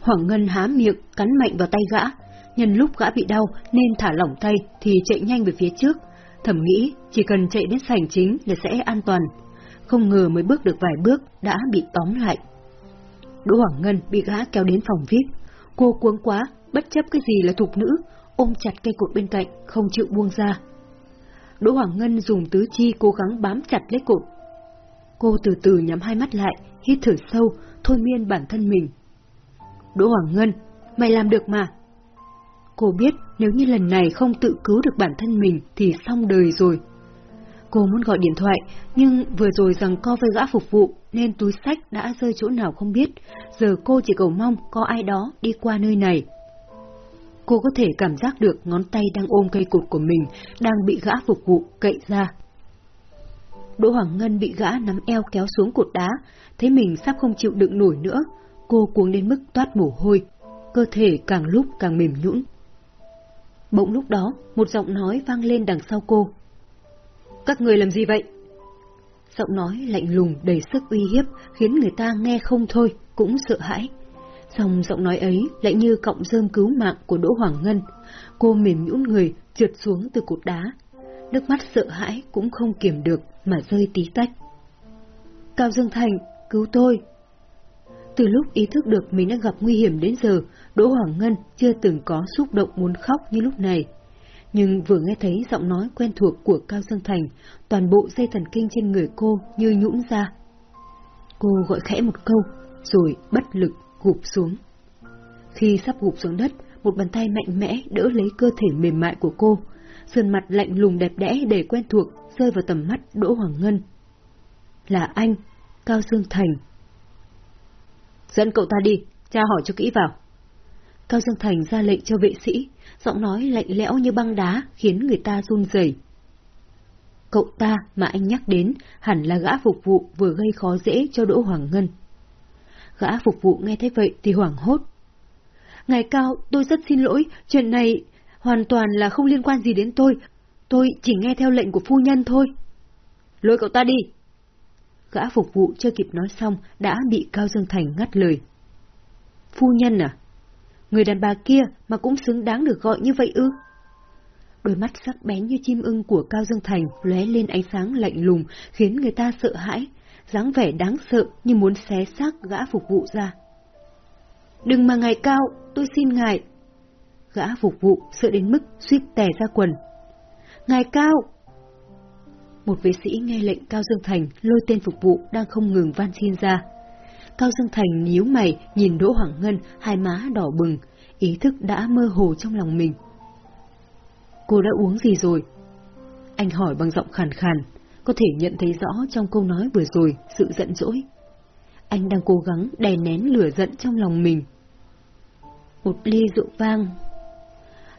Hoàng Ngân há miệng, cắn mạnh vào tay gã. Nhân lúc gã bị đau nên thả lỏng tay thì chạy nhanh về phía trước. Thầm nghĩ chỉ cần chạy đến sảnh chính là sẽ an toàn. Không ngờ mới bước được vài bước đã bị tóm lại. Đỗ Hoàng Ngân bị gã kéo đến phòng VIP. Cô cuống quá, bất chấp cái gì là thục nữ, ôm chặt cây cột bên cạnh, không chịu buông ra. Đỗ Hoàng Ngân dùng tứ chi cố gắng bám chặt lấy cột. Cô từ từ nhắm hai mắt lại, hít thở sâu, thôi miên bản thân mình. Đỗ Hoàng Ngân, mày làm được mà. Cô biết nếu như lần này không tự cứu được bản thân mình thì xong đời rồi. Cô muốn gọi điện thoại, nhưng vừa rồi rằng co với gã phục vụ nên túi sách đã rơi chỗ nào không biết. Giờ cô chỉ cầu mong có ai đó đi qua nơi này. Cô có thể cảm giác được ngón tay đang ôm cây cột của mình đang bị gã phục vụ cậy ra. Đỗ Hoàng Ngân bị gã nắm eo kéo xuống cột đá, thấy mình sắp không chịu đựng nổi nữa. Cô cuống đến mức toát mồ hôi, cơ thể càng lúc càng mềm nhũn. Bỗng lúc đó, một giọng nói vang lên đằng sau cô. Các người làm gì vậy? Giọng nói lạnh lùng đầy sức uy hiếp khiến người ta nghe không thôi, cũng sợ hãi. dòng giọng nói ấy lại như cọng rơm cứu mạng của Đỗ Hoàng Ngân. Cô mềm nhũn người, trượt xuống từ cột đá. Nước mắt sợ hãi cũng không kiềm được mà rơi tí tách. Cao Dương Thành, cứu tôi! Từ lúc ý thức được mình đã gặp nguy hiểm đến giờ, Đỗ Hoàng Ngân chưa từng có xúc động muốn khóc như lúc này. Nhưng vừa nghe thấy giọng nói quen thuộc của Cao Dương Thành, toàn bộ dây thần kinh trên người cô như nhũn ra. Cô gọi khẽ một câu, rồi bất lực gục xuống. Khi sắp gục xuống đất, một bàn tay mạnh mẽ đỡ lấy cơ thể mềm mại của cô. Sườn mặt lạnh lùng đẹp đẽ để quen thuộc rơi vào tầm mắt Đỗ Hoàng Ngân. Là anh, Cao Dương Thành. Dẫn cậu ta đi, tra hỏi cho kỹ vào. Cao Dương Thành ra lệnh cho vệ sĩ, giọng nói lạnh lẽo như băng đá khiến người ta run rẩy. Cậu ta mà anh nhắc đến hẳn là gã phục vụ vừa gây khó dễ cho Đỗ Hoàng Ngân. Gã phục vụ nghe thấy vậy thì hoảng hốt. Ngài Cao, tôi rất xin lỗi, chuyện này hoàn toàn là không liên quan gì đến tôi. Tôi chỉ nghe theo lệnh của phu nhân thôi. Lôi cậu ta đi. Gã phục vụ chưa kịp nói xong đã bị Cao Dương Thành ngắt lời. Phu nhân à? Người đàn bà kia mà cũng xứng đáng được gọi như vậy ư? Đôi mắt sắc bén như chim ưng của Cao Dương Thành lóe lên ánh sáng lạnh lùng khiến người ta sợ hãi, dáng vẻ đáng sợ như muốn xé xác gã phục vụ ra. Đừng mà ngài cao, tôi xin ngài. Gã phục vụ sợ đến mức suýt tè ra quần. Ngài cao! Một vệ sĩ nghe lệnh Cao Dương Thành lôi tên phục vụ đang không ngừng van xin ra. Cao Dương Thành nhíu mày nhìn Đỗ Hoàng Ngân, hai má đỏ bừng, ý thức đã mơ hồ trong lòng mình. Cô đã uống gì rồi? Anh hỏi bằng giọng khàn khàn, có thể nhận thấy rõ trong câu nói vừa rồi sự giận dỗi. Anh đang cố gắng đè nén lửa giận trong lòng mình. Một ly rượu vang.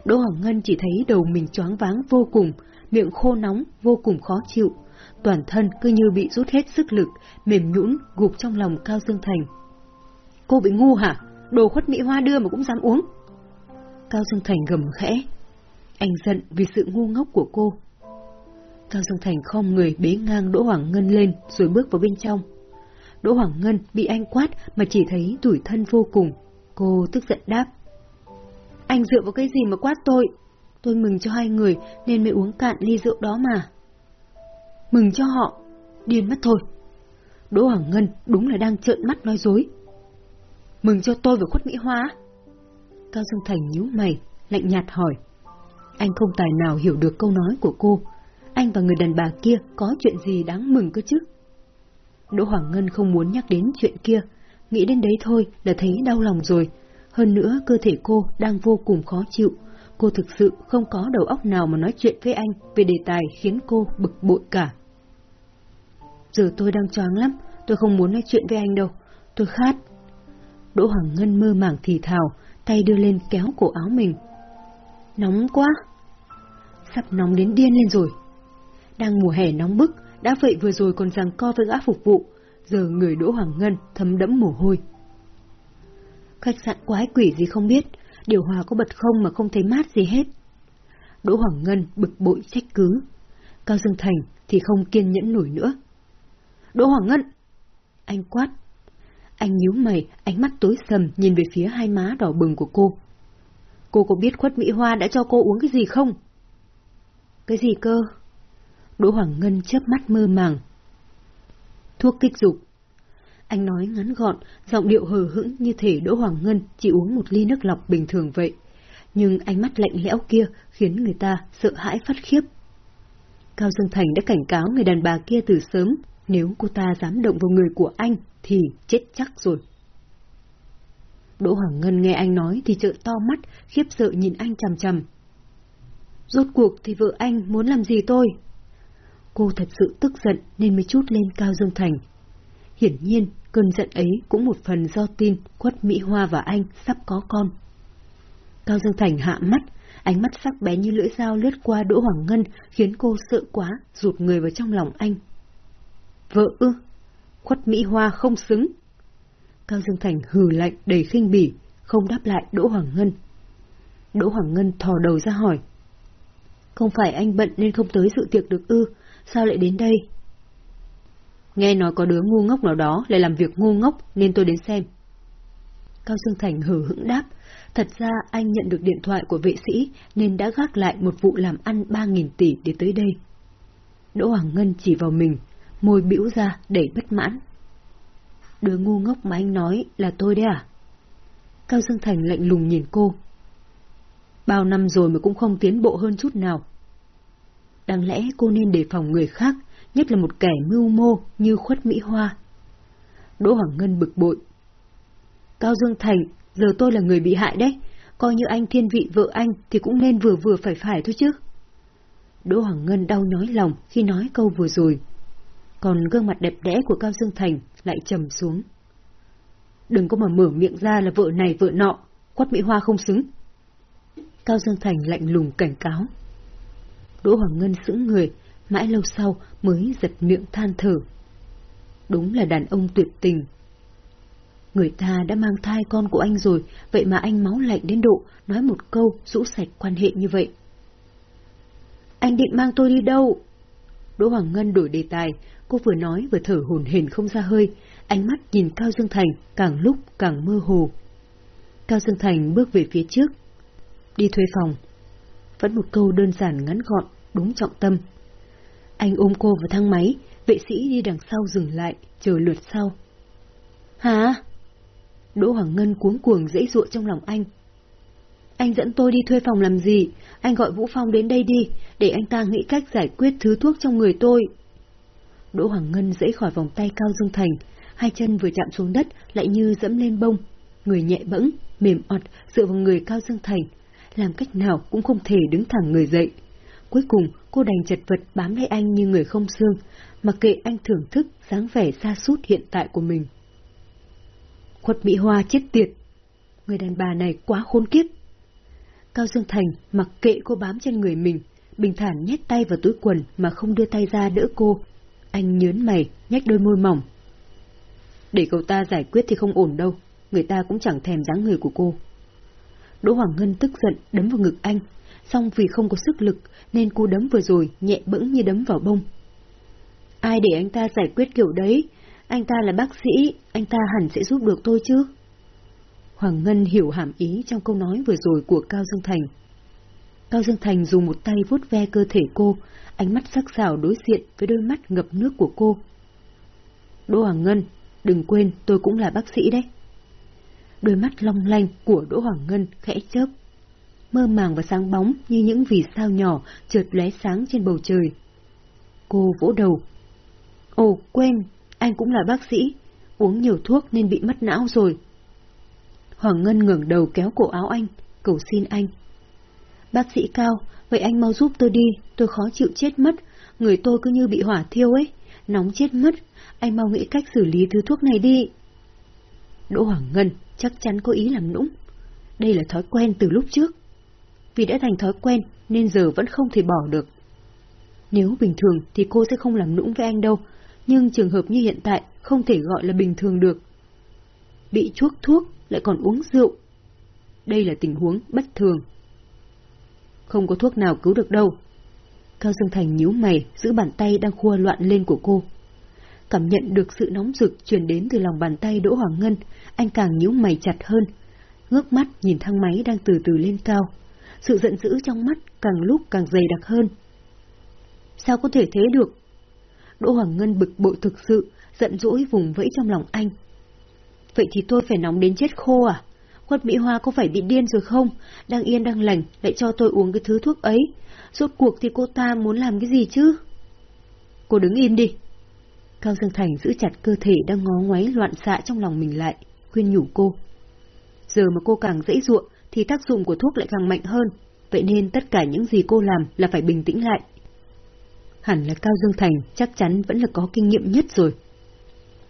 Đỗ Hoàng Ngân chỉ thấy đầu mình choáng váng vô cùng, miệng khô nóng, vô cùng khó chịu. Toàn thân cứ như bị rút hết sức lực, mềm nhũn gục trong lòng Cao Dương Thành. Cô bị ngu hả? Đồ khuất Mỹ Hoa đưa mà cũng dám uống. Cao Dương Thành gầm khẽ. Anh giận vì sự ngu ngốc của cô. Cao Dương Thành khom người bế ngang Đỗ Hoàng Ngân lên rồi bước vào bên trong. Đỗ Hoàng Ngân bị anh quát mà chỉ thấy tủi thân vô cùng. Cô tức giận đáp. Anh dựa vào cái gì mà quát tôi? Tôi mừng cho hai người nên mới uống cạn ly rượu đó mà. Mừng cho họ, điên mất thôi. Đỗ Hoàng Ngân đúng là đang trợn mắt nói dối. Mừng cho tôi và khuất Mỹ Hoa. Cao Dương Thành nhíu mày, lạnh nhạt hỏi. Anh không tài nào hiểu được câu nói của cô. Anh và người đàn bà kia có chuyện gì đáng mừng cơ chứ? Đỗ Hoàng Ngân không muốn nhắc đến chuyện kia. Nghĩ đến đấy thôi là thấy đau lòng rồi. Hơn nữa cơ thể cô đang vô cùng khó chịu. Cô thực sự không có đầu óc nào mà nói chuyện với anh về đề tài khiến cô bực bội cả. Giờ tôi đang choáng lắm, tôi không muốn nói chuyện với anh đâu. Tôi khát. Đỗ Hoàng Ngân mơ màng thì thào, tay đưa lên kéo cổ áo mình. Nóng quá! Sắp nóng đến điên lên rồi. Đang mùa hè nóng bức, đã vậy vừa rồi còn rằng co với gã phục vụ, giờ người Đỗ Hoàng Ngân thấm đẫm mồ hôi. Khách sạn quái quỷ gì không biết, điều hòa có bật không mà không thấy mát gì hết. Đỗ Hoàng Ngân bực bội trách cứ. Cao Dương Thành thì không kiên nhẫn nổi nữa. Đỗ Hoàng Ngân! Anh quát. Anh nhíu mày, ánh mắt tối sầm nhìn về phía hai má đỏ bừng của cô. Cô có biết khuất Mỹ Hoa đã cho cô uống cái gì không? Cái gì cơ? Đỗ Hoàng Ngân chớp mắt mơ màng. Thuốc kích dục. Anh nói ngắn gọn, giọng điệu hờ hững như thể Đỗ Hoàng Ngân chỉ uống một ly nước lọc bình thường vậy. Nhưng ánh mắt lạnh lẽo kia khiến người ta sợ hãi phát khiếp. Cao Dương Thành đã cảnh cáo người đàn bà kia từ sớm, nếu cô ta dám động vào người của anh thì chết chắc rồi. Đỗ Hoàng Ngân nghe anh nói thì trợn to mắt, khiếp sợ nhìn anh chằm chằm. Rốt cuộc thì vợ anh muốn làm gì tôi? Cô thật sự tức giận nên mới chút lên Cao Dương Thành. Hiển nhiên, cơn giận ấy cũng một phần do tin Quất Mỹ Hoa và anh sắp có con. Cao Dương Thành hạ mắt, ánh mắt sắc bé như lưỡi dao lướt qua Đỗ Hoàng Ngân khiến cô sợ quá, rụt người vào trong lòng anh. Vợ ư? Khuất Mỹ Hoa không xứng. Cao Dương Thành hừ lạnh đầy khinh bỉ, không đáp lại Đỗ Hoàng Ngân. Đỗ Hoàng Ngân thò đầu ra hỏi. Không phải anh bận nên không tới dự tiệc được ư, sao lại đến đây? Nghe nói có đứa ngu ngốc nào đó lại làm việc ngu ngốc nên tôi đến xem. Cao Dương Thành hử hững đáp, thật ra anh nhận được điện thoại của vệ sĩ nên đã gác lại một vụ làm ăn 3.000 tỷ để tới đây. Đỗ Hoàng Ngân chỉ vào mình, môi bĩu ra đầy bất mãn. Đứa ngu ngốc mà anh nói là tôi đấy à? Cao Dương Thành lạnh lùng nhìn cô. Bao năm rồi mà cũng không tiến bộ hơn chút nào. Đáng lẽ cô nên đề phòng người khác, nhất là một kẻ mưu mô như khuất Mỹ Hoa. Đỗ Hoàng Ngân bực bội. Cao Dương Thành, giờ tôi là người bị hại đấy, coi như anh thiên vị vợ anh thì cũng nên vừa vừa phải phải thôi chứ. Đỗ Hoàng Ngân đau nhói lòng khi nói câu vừa rồi. Còn gương mặt đẹp đẽ của Cao Dương Thành lại trầm xuống. Đừng có mà mở miệng ra là vợ này vợ nọ, quát Mỹ Hoa không xứng. Cao Dương Thành lạnh lùng cảnh cáo. Đỗ Hoàng Ngân sững người, mãi lâu sau mới giật miệng than thở. Đúng là đàn ông tuyệt tình. Người ta đã mang thai con của anh rồi, vậy mà anh máu lạnh đến độ nói một câu rũ sạch quan hệ như vậy. Anh định mang tôi đi đâu? Đỗ Hoàng Ngân đổi đề tài, cô vừa nói vừa thở hồn hển không ra hơi, ánh mắt nhìn Cao Dương Thành càng lúc càng mơ hồ. Cao Dương Thành bước về phía trước. Đi thuê phòng. Vẫn một câu đơn giản ngắn gọn, đúng trọng tâm. Anh ôm cô vào thang máy, vệ sĩ đi đằng sau dừng lại, chờ lượt sau. Hả? Đỗ Hoàng Ngân cuống cuồng dãy dụa trong lòng anh. Anh dẫn tôi đi thuê phòng làm gì? Anh gọi Vũ Phong đến đây đi, để anh ta nghĩ cách giải quyết thứ thuốc trong người tôi. Đỗ Hoàng Ngân dãy khỏi vòng tay Cao Dương Thành, hai chân vừa chạm xuống đất lại như dẫm lên bông. Người nhẹ bẫng, mềm ọt, dựa vào người Cao Dương Thành. Làm cách nào cũng không thể đứng thẳng người dậy. Cuối cùng, cô đành chật vật bám lấy anh như người không xương, mặc kệ anh thưởng thức dáng vẻ xa sút hiện tại của mình. Khuất Mỹ Hoa chết tiệt. Người đàn bà này quá khốn kiếp. Cao Dương Thành mặc kệ cô bám trên người mình, bình thản nhét tay vào túi quần mà không đưa tay ra đỡ cô. Anh nhớn mày, nhách đôi môi mỏng. Để cậu ta giải quyết thì không ổn đâu, người ta cũng chẳng thèm dáng người của cô. Đỗ Hoàng Ngân tức giận đấm vào ngực anh, song vì không có sức lực nên cú đấm vừa rồi nhẹ bẫng như đấm vào bông. Ai để anh ta giải quyết kiểu đấy? Anh ta là bác sĩ, anh ta hẳn sẽ giúp được tôi chứ? Hoàng Ngân hiểu hàm ý trong câu nói vừa rồi của Cao Dương Thành. Cao Dương Thành dùng một tay vuốt ve cơ thể cô, ánh mắt sắc sảo đối diện với đôi mắt ngập nước của cô. Đỗ Hoàng Ngân, đừng quên tôi cũng là bác sĩ đấy. Đôi mắt long lanh của Đỗ Hoàng Ngân khẽ chớp, mơ màng và sáng bóng như những vì sao nhỏ chợt lóe sáng trên bầu trời. Cô vỗ đầu. Ồ, quên, anh cũng là bác sĩ, uống nhiều thuốc nên bị mất não rồi. Hoàng Ngân ngẩng đầu kéo cổ áo anh, cầu xin anh. Bác sĩ Cao, vậy anh mau giúp tôi đi, tôi khó chịu chết mất, người tôi cứ như bị hỏa thiêu ấy, nóng chết mất, anh mau nghĩ cách xử lý thứ thuốc này đi. Đỗ Hoàng Ngân chắc chắn có ý làm nũng. Đây là thói quen từ lúc trước. Vì đã thành thói quen nên giờ vẫn không thể bỏ được. Nếu bình thường thì cô sẽ không làm nũng với anh đâu, nhưng trường hợp như hiện tại không thể gọi là bình thường được. Bị chuốc thuốc lại còn uống rượu. Đây là tình huống bất thường. Không có thuốc nào cứu được đâu. Cao Dương Thành nhíu mày, giữ bàn tay đang khua loạn lên của cô. cảm nhận được sự nóng rực truyền đến từ lòng bàn tay Đỗ Hoàng Ngân, anh càng nhíu mày chặt hơn, ngước mắt nhìn thang máy đang từ từ lên cao. Sự giận dữ trong mắt càng lúc càng dày đặc hơn. Sao có thể thế được? Đỗ Hoàng Ngân bực bội thực sự, giận dỗi vùng vẫy trong lòng anh. Vậy thì tôi phải nóng đến chết khô à? Quất Mỹ Hoa có phải bị điên rồi không? Đang yên đang lành, lại cho tôi uống cái thứ thuốc ấy. Rốt cuộc thì cô ta muốn làm cái gì chứ? Cô đứng im đi. Cao Dương Thành giữ chặt cơ thể đang ngó ngoáy loạn xạ trong lòng mình lại, khuyên nhủ cô. Giờ mà cô càng dễ ruộng thì tác dụng của thuốc lại càng mạnh hơn, vậy nên tất cả những gì cô làm là phải bình tĩnh lại. Hẳn là Cao Dương Thành chắc chắn vẫn là có kinh nghiệm nhất rồi.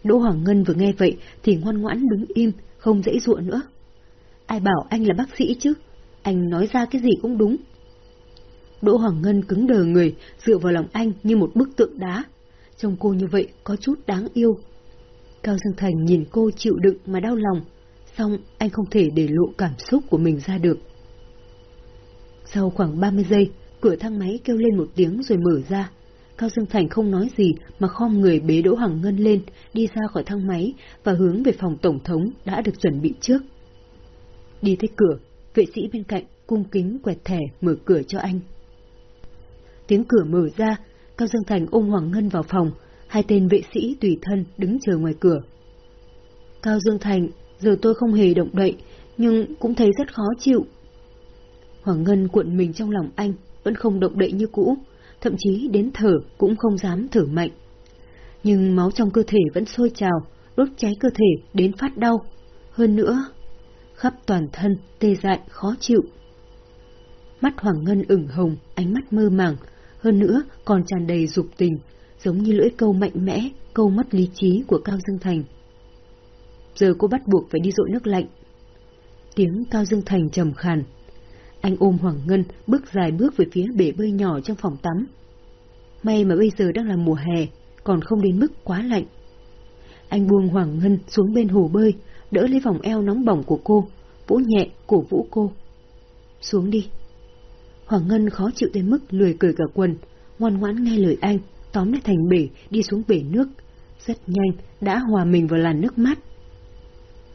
Đỗ Hoàng Ngân vừa nghe vậy thì ngoan ngoãn đứng im, không dễ dụa nữa. Ai bảo anh là bác sĩ chứ? Anh nói ra cái gì cũng đúng. Đỗ Hoàng Ngân cứng đờ người, dựa vào lòng anh như một bức tượng đá. Trông cô như vậy có chút đáng yêu. Cao Dương Thành nhìn cô chịu đựng mà đau lòng, xong anh không thể để lộ cảm xúc của mình ra được. Sau khoảng 30 giây, cửa thang máy kêu lên một tiếng rồi mở ra. Cao Dương Thành không nói gì mà khom người bế Đỗ Hoàng Ngân lên, đi ra khỏi thang máy và hướng về phòng tổng thống đã được chuẩn bị trước. Đi tới cửa, vệ sĩ bên cạnh cung kính quẹt thẻ mở cửa cho anh. Tiếng cửa mở ra, Cao Dương Thành ôm Hoàng Ngân vào phòng, hai tên vệ sĩ tùy thân đứng chờ ngoài cửa. Cao Dương Thành, giờ tôi không hề động đậy, nhưng cũng thấy rất khó chịu. Hoàng Ngân cuộn mình trong lòng anh, vẫn không động đậy như cũ, thậm chí đến thở cũng không dám thở mạnh. Nhưng máu trong cơ thể vẫn sôi trào, đốt cháy cơ thể đến phát đau. Hơn nữa, khắp toàn thân tê dại khó chịu. Mắt Hoàng Ngân ửng hồng, ánh mắt mơ màng, hơn nữa còn tràn đầy dục tình, giống như lưỡi câu mạnh mẽ, câu mất lý trí của Cao Dương Thành. Giờ cô bắt buộc phải đi dội nước lạnh. Tiếng Cao Dương Thành trầm khàn. Anh ôm Hoàng Ngân, bước dài bước về phía bể bơi nhỏ trong phòng tắm. May mà bây giờ đang là mùa hè, còn không đến mức quá lạnh. Anh buông Hoàng Ngân xuống bên hồ bơi, đỡ lấy vòng eo nóng bỏng của cô, vỗ nhẹ cổ vũ cô. Xuống đi. Hoàng Ngân khó chịu tới mức lười cười cả quần, ngoan ngoãn nghe lời anh, tóm lấy thành bể, đi xuống bể nước. Rất nhanh, đã hòa mình vào làn nước mát.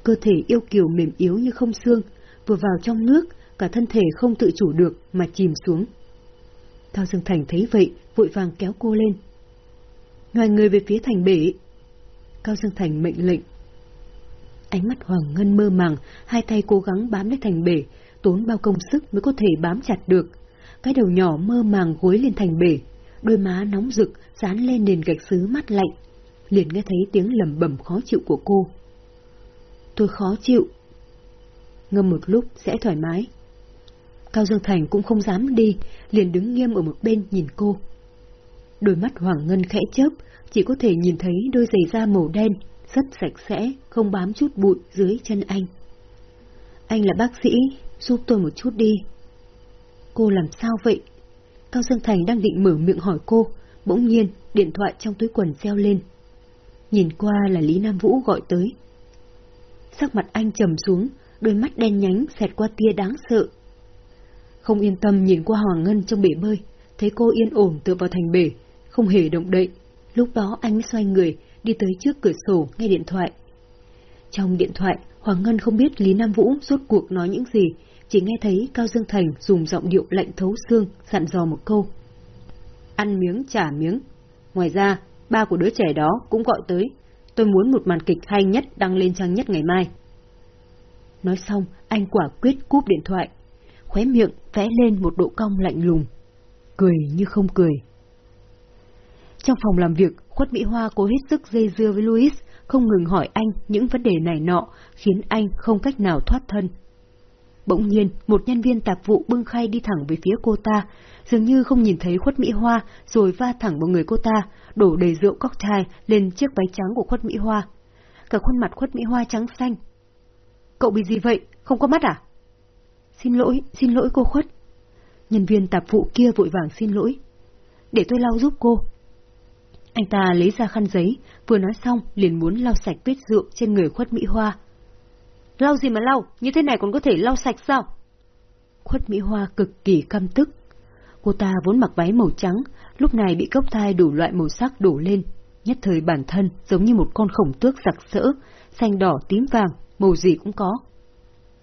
Cơ thể yêu kiều mềm yếu như không xương, vừa vào trong nước, cả thân thể không tự chủ được mà chìm xuống. Cao Dương Thành thấy vậy, vội vàng kéo cô lên. Ngoài người về phía thành bể. Cao Dương Thành mệnh lệnh. Ánh mắt Hoàng Ngân mơ màng, hai tay cố gắng bám lấy thành bể, tốn bao công sức mới có thể bám chặt được. Cái đầu nhỏ mơ màng gối lên thành bể, đôi má nóng rực dán lên nền gạch xứ mát lạnh. Liền nghe thấy tiếng lầm bầm khó chịu của cô. Tôi khó chịu. Ngâm một lúc sẽ thoải mái. Cao Dương Thành cũng không dám đi, liền đứng nghiêm ở một bên nhìn cô. Đôi mắt Hoàng Ngân khẽ chớp, chỉ có thể nhìn thấy đôi giày da màu đen, rất sạch sẽ, không bám chút bụi dưới chân anh. Anh là bác sĩ, giúp tôi một chút đi. Cô làm sao vậy? Cao Dương Thành đang định mở miệng hỏi cô, bỗng nhiên điện thoại trong túi quần reo lên. Nhìn qua là Lý Nam Vũ gọi tới. Sắc mặt anh trầm xuống, đôi mắt đen nhánh xẹt qua tia đáng sợ. Không yên tâm nhìn qua Hoàng Ngân trong bể bơi, thấy cô yên ổn tựa vào thành bể, không hề động đậy. Lúc đó anh mới xoay người, đi tới trước cửa sổ nghe điện thoại. Trong điện thoại, Hoàng Ngân không biết Lý Nam Vũ rốt cuộc nói những gì, chỉ nghe thấy Cao Dương Thành dùng giọng điệu lạnh thấu xương, dặn dò một câu. Ăn miếng trả miếng. Ngoài ra, ba của đứa trẻ đó cũng gọi tới. Tôi muốn một màn kịch hay nhất đăng lên trang nhất ngày mai. Nói xong, anh quả quyết cúp điện thoại. Khóe miệng vẽ lên một độ cong lạnh lùng. Cười như không cười. Trong phòng làm việc, Khuất Mỹ Hoa cố hết sức dây dưa với Louis, không ngừng hỏi anh những vấn đề này nọ, khiến anh không cách nào thoát thân. Bỗng nhiên, một nhân viên tạp vụ bưng khay đi thẳng về phía cô ta, dường như không nhìn thấy Khuất Mỹ Hoa, rồi va thẳng vào người cô ta, đổ đầy rượu cocktail lên chiếc váy trắng của Khuất Mỹ Hoa. Cả khuôn mặt Khuất Mỹ Hoa trắng xanh. Cậu bị gì vậy? Không có mắt à? Xin lỗi, xin lỗi cô Khuất. Nhân viên tạp vụ kia vội vàng xin lỗi. Để tôi lau giúp cô. Anh ta lấy ra khăn giấy, vừa nói xong liền muốn lau sạch vết rượu trên người Khuất Mỹ Hoa. Lau gì mà lau, như thế này còn có thể lau sạch sao? Khuất Mỹ Hoa cực kỳ căm tức. Cô ta vốn mặc váy màu trắng, lúc này bị cốc thai đủ loại màu sắc đổ lên. Nhất thời bản thân giống như một con khổng tước sặc sỡ, xanh đỏ tím vàng, màu gì cũng có.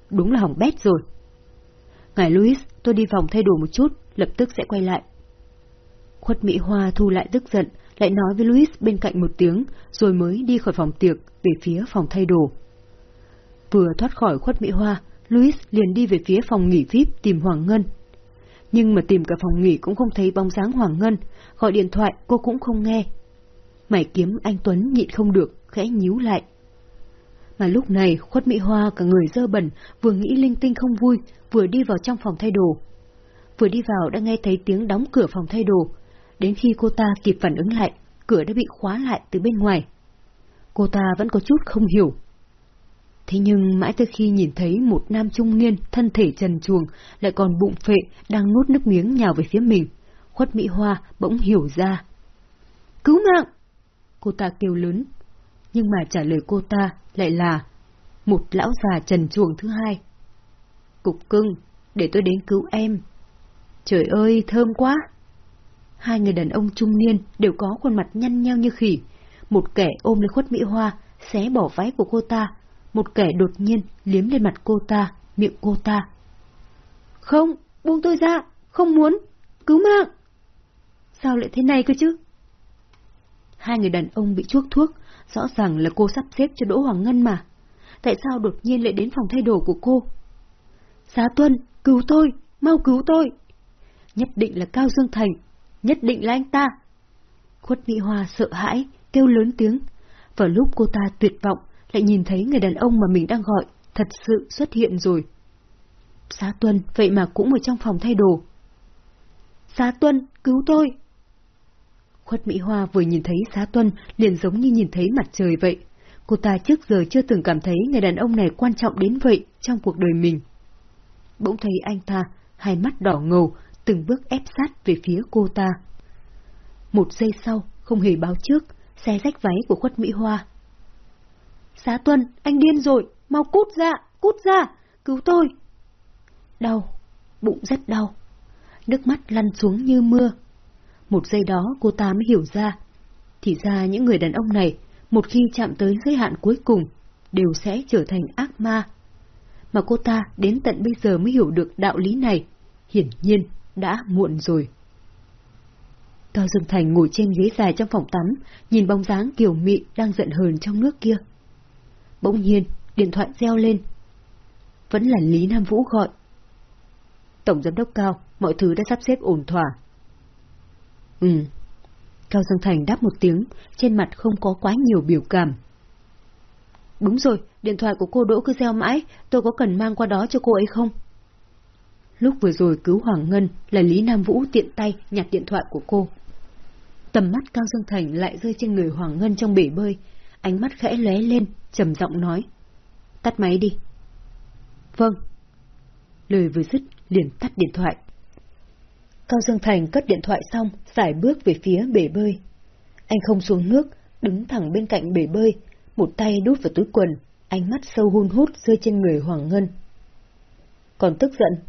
Đúng là hỏng bét rồi. Ngài Louis, tôi đi phòng thay đồ một chút, lập tức sẽ quay lại. Khuất Mỹ Hoa thu lại tức giận, lại nói với Louis bên cạnh một tiếng, rồi mới đi khỏi phòng tiệc, về phía phòng thay đồ. Vừa thoát khỏi Khuất Mỹ Hoa, Louis liền đi về phía phòng nghỉ VIP tìm Hoàng Ngân. Nhưng mà tìm cả phòng nghỉ cũng không thấy bóng dáng Hoàng Ngân, gọi điện thoại cô cũng không nghe. Mày kiếm anh Tuấn nhịn không được, khẽ nhíu lại. Mà lúc này Khuất Mỹ Hoa cả người dơ bẩn, vừa nghĩ linh tinh không vui, vừa đi vào trong phòng thay đồ. Vừa đi vào đã nghe thấy tiếng đóng cửa phòng thay đồ. Đến khi cô ta kịp phản ứng lại, cửa đã bị khóa lại từ bên ngoài. Cô ta vẫn có chút không hiểu. Thế nhưng mãi tới khi nhìn thấy một nam trung niên thân thể trần chuồng lại còn bụng phệ đang nuốt nước miếng nhào về phía mình, khuất Mỹ Hoa bỗng hiểu ra. Cứu mạng! Cô ta kêu lớn. Nhưng mà trả lời cô ta lại là một lão già trần chuồng thứ hai. Cục cưng, để tôi đến cứu em. Trời ơi, thơm quá! Hai người đàn ông trung niên đều có khuôn mặt nhăn nheo như khỉ. Một kẻ ôm lấy khuất Mỹ Hoa, xé bỏ váy của cô ta. Một kẻ đột nhiên liếm lên mặt cô ta, miệng cô ta. Không, buông tôi ra, không muốn, cứu mạng! Sao lại thế này cơ chứ? Hai người đàn ông bị chuốc thuốc, rõ ràng là cô sắp xếp cho Đỗ Hoàng Ngân mà. Tại sao đột nhiên lại đến phòng thay đồ của cô? Giá Tuân, cứu tôi, mau cứu tôi! Nhất định là Cao Dương Thành, nhất định là anh ta. Khuất Mỹ Hoa sợ hãi, kêu lớn tiếng. Vào lúc cô ta tuyệt vọng, lại nhìn thấy người đàn ông mà mình đang gọi, thật sự xuất hiện rồi. Xá Tuân, vậy mà cũng ở trong phòng thay đồ. Xá Tuân, cứu tôi! Khuất Mỹ Hoa vừa nhìn thấy Xá Tuân liền giống như nhìn thấy mặt trời vậy. Cô ta trước giờ chưa từng cảm thấy người đàn ông này quan trọng đến vậy trong cuộc đời mình. Bỗng thấy anh ta, hai mắt đỏ ngầu, từng bước ép sát về phía cô ta. Một giây sau, không hề báo trước, xe rách váy của khuất Mỹ Hoa. Xá Tuân, anh điên rồi, mau cút ra, cút ra, cứu tôi. Đau, bụng rất đau. Nước mắt lăn xuống như mưa. Một giây đó cô ta mới hiểu ra. Thì ra những người đàn ông này, một khi chạm tới giới hạn cuối cùng, đều sẽ trở thành ác ma. Mà cô ta đến tận bây giờ mới hiểu được đạo lý này. Hiển nhiên, đã muộn rồi. Cao Dương Thành ngồi trên ghế dài trong phòng tắm, nhìn bóng dáng kiều mị đang giận hờn trong nước kia. Bỗng nhiên, điện thoại reo lên. Vẫn là Lý Nam Vũ gọi. Tổng giám đốc Cao, mọi thứ đã sắp xếp ổn thỏa. Ừ. Cao Dương Thành đáp một tiếng, trên mặt không có quá nhiều biểu cảm. Đúng rồi, điện thoại của cô Đỗ cứ reo mãi, tôi có cần mang qua đó cho cô ấy không? Lúc vừa rồi cứu Hoàng Ngân là Lý Nam Vũ tiện tay nhặt điện thoại của cô. Tầm mắt Cao Dương Thành lại rơi trên người Hoàng Ngân trong bể bơi, ánh mắt khẽ lóe lên, trầm giọng nói. Tắt máy đi. Vâng. Lời vừa dứt, liền tắt điện thoại. Cao Dương Thành cất điện thoại xong, giải bước về phía bể bơi. Anh không xuống nước, đứng thẳng bên cạnh bể bơi, một tay đút vào túi quần, ánh mắt sâu hun hút rơi trên người Hoàng Ngân. Còn tức giận.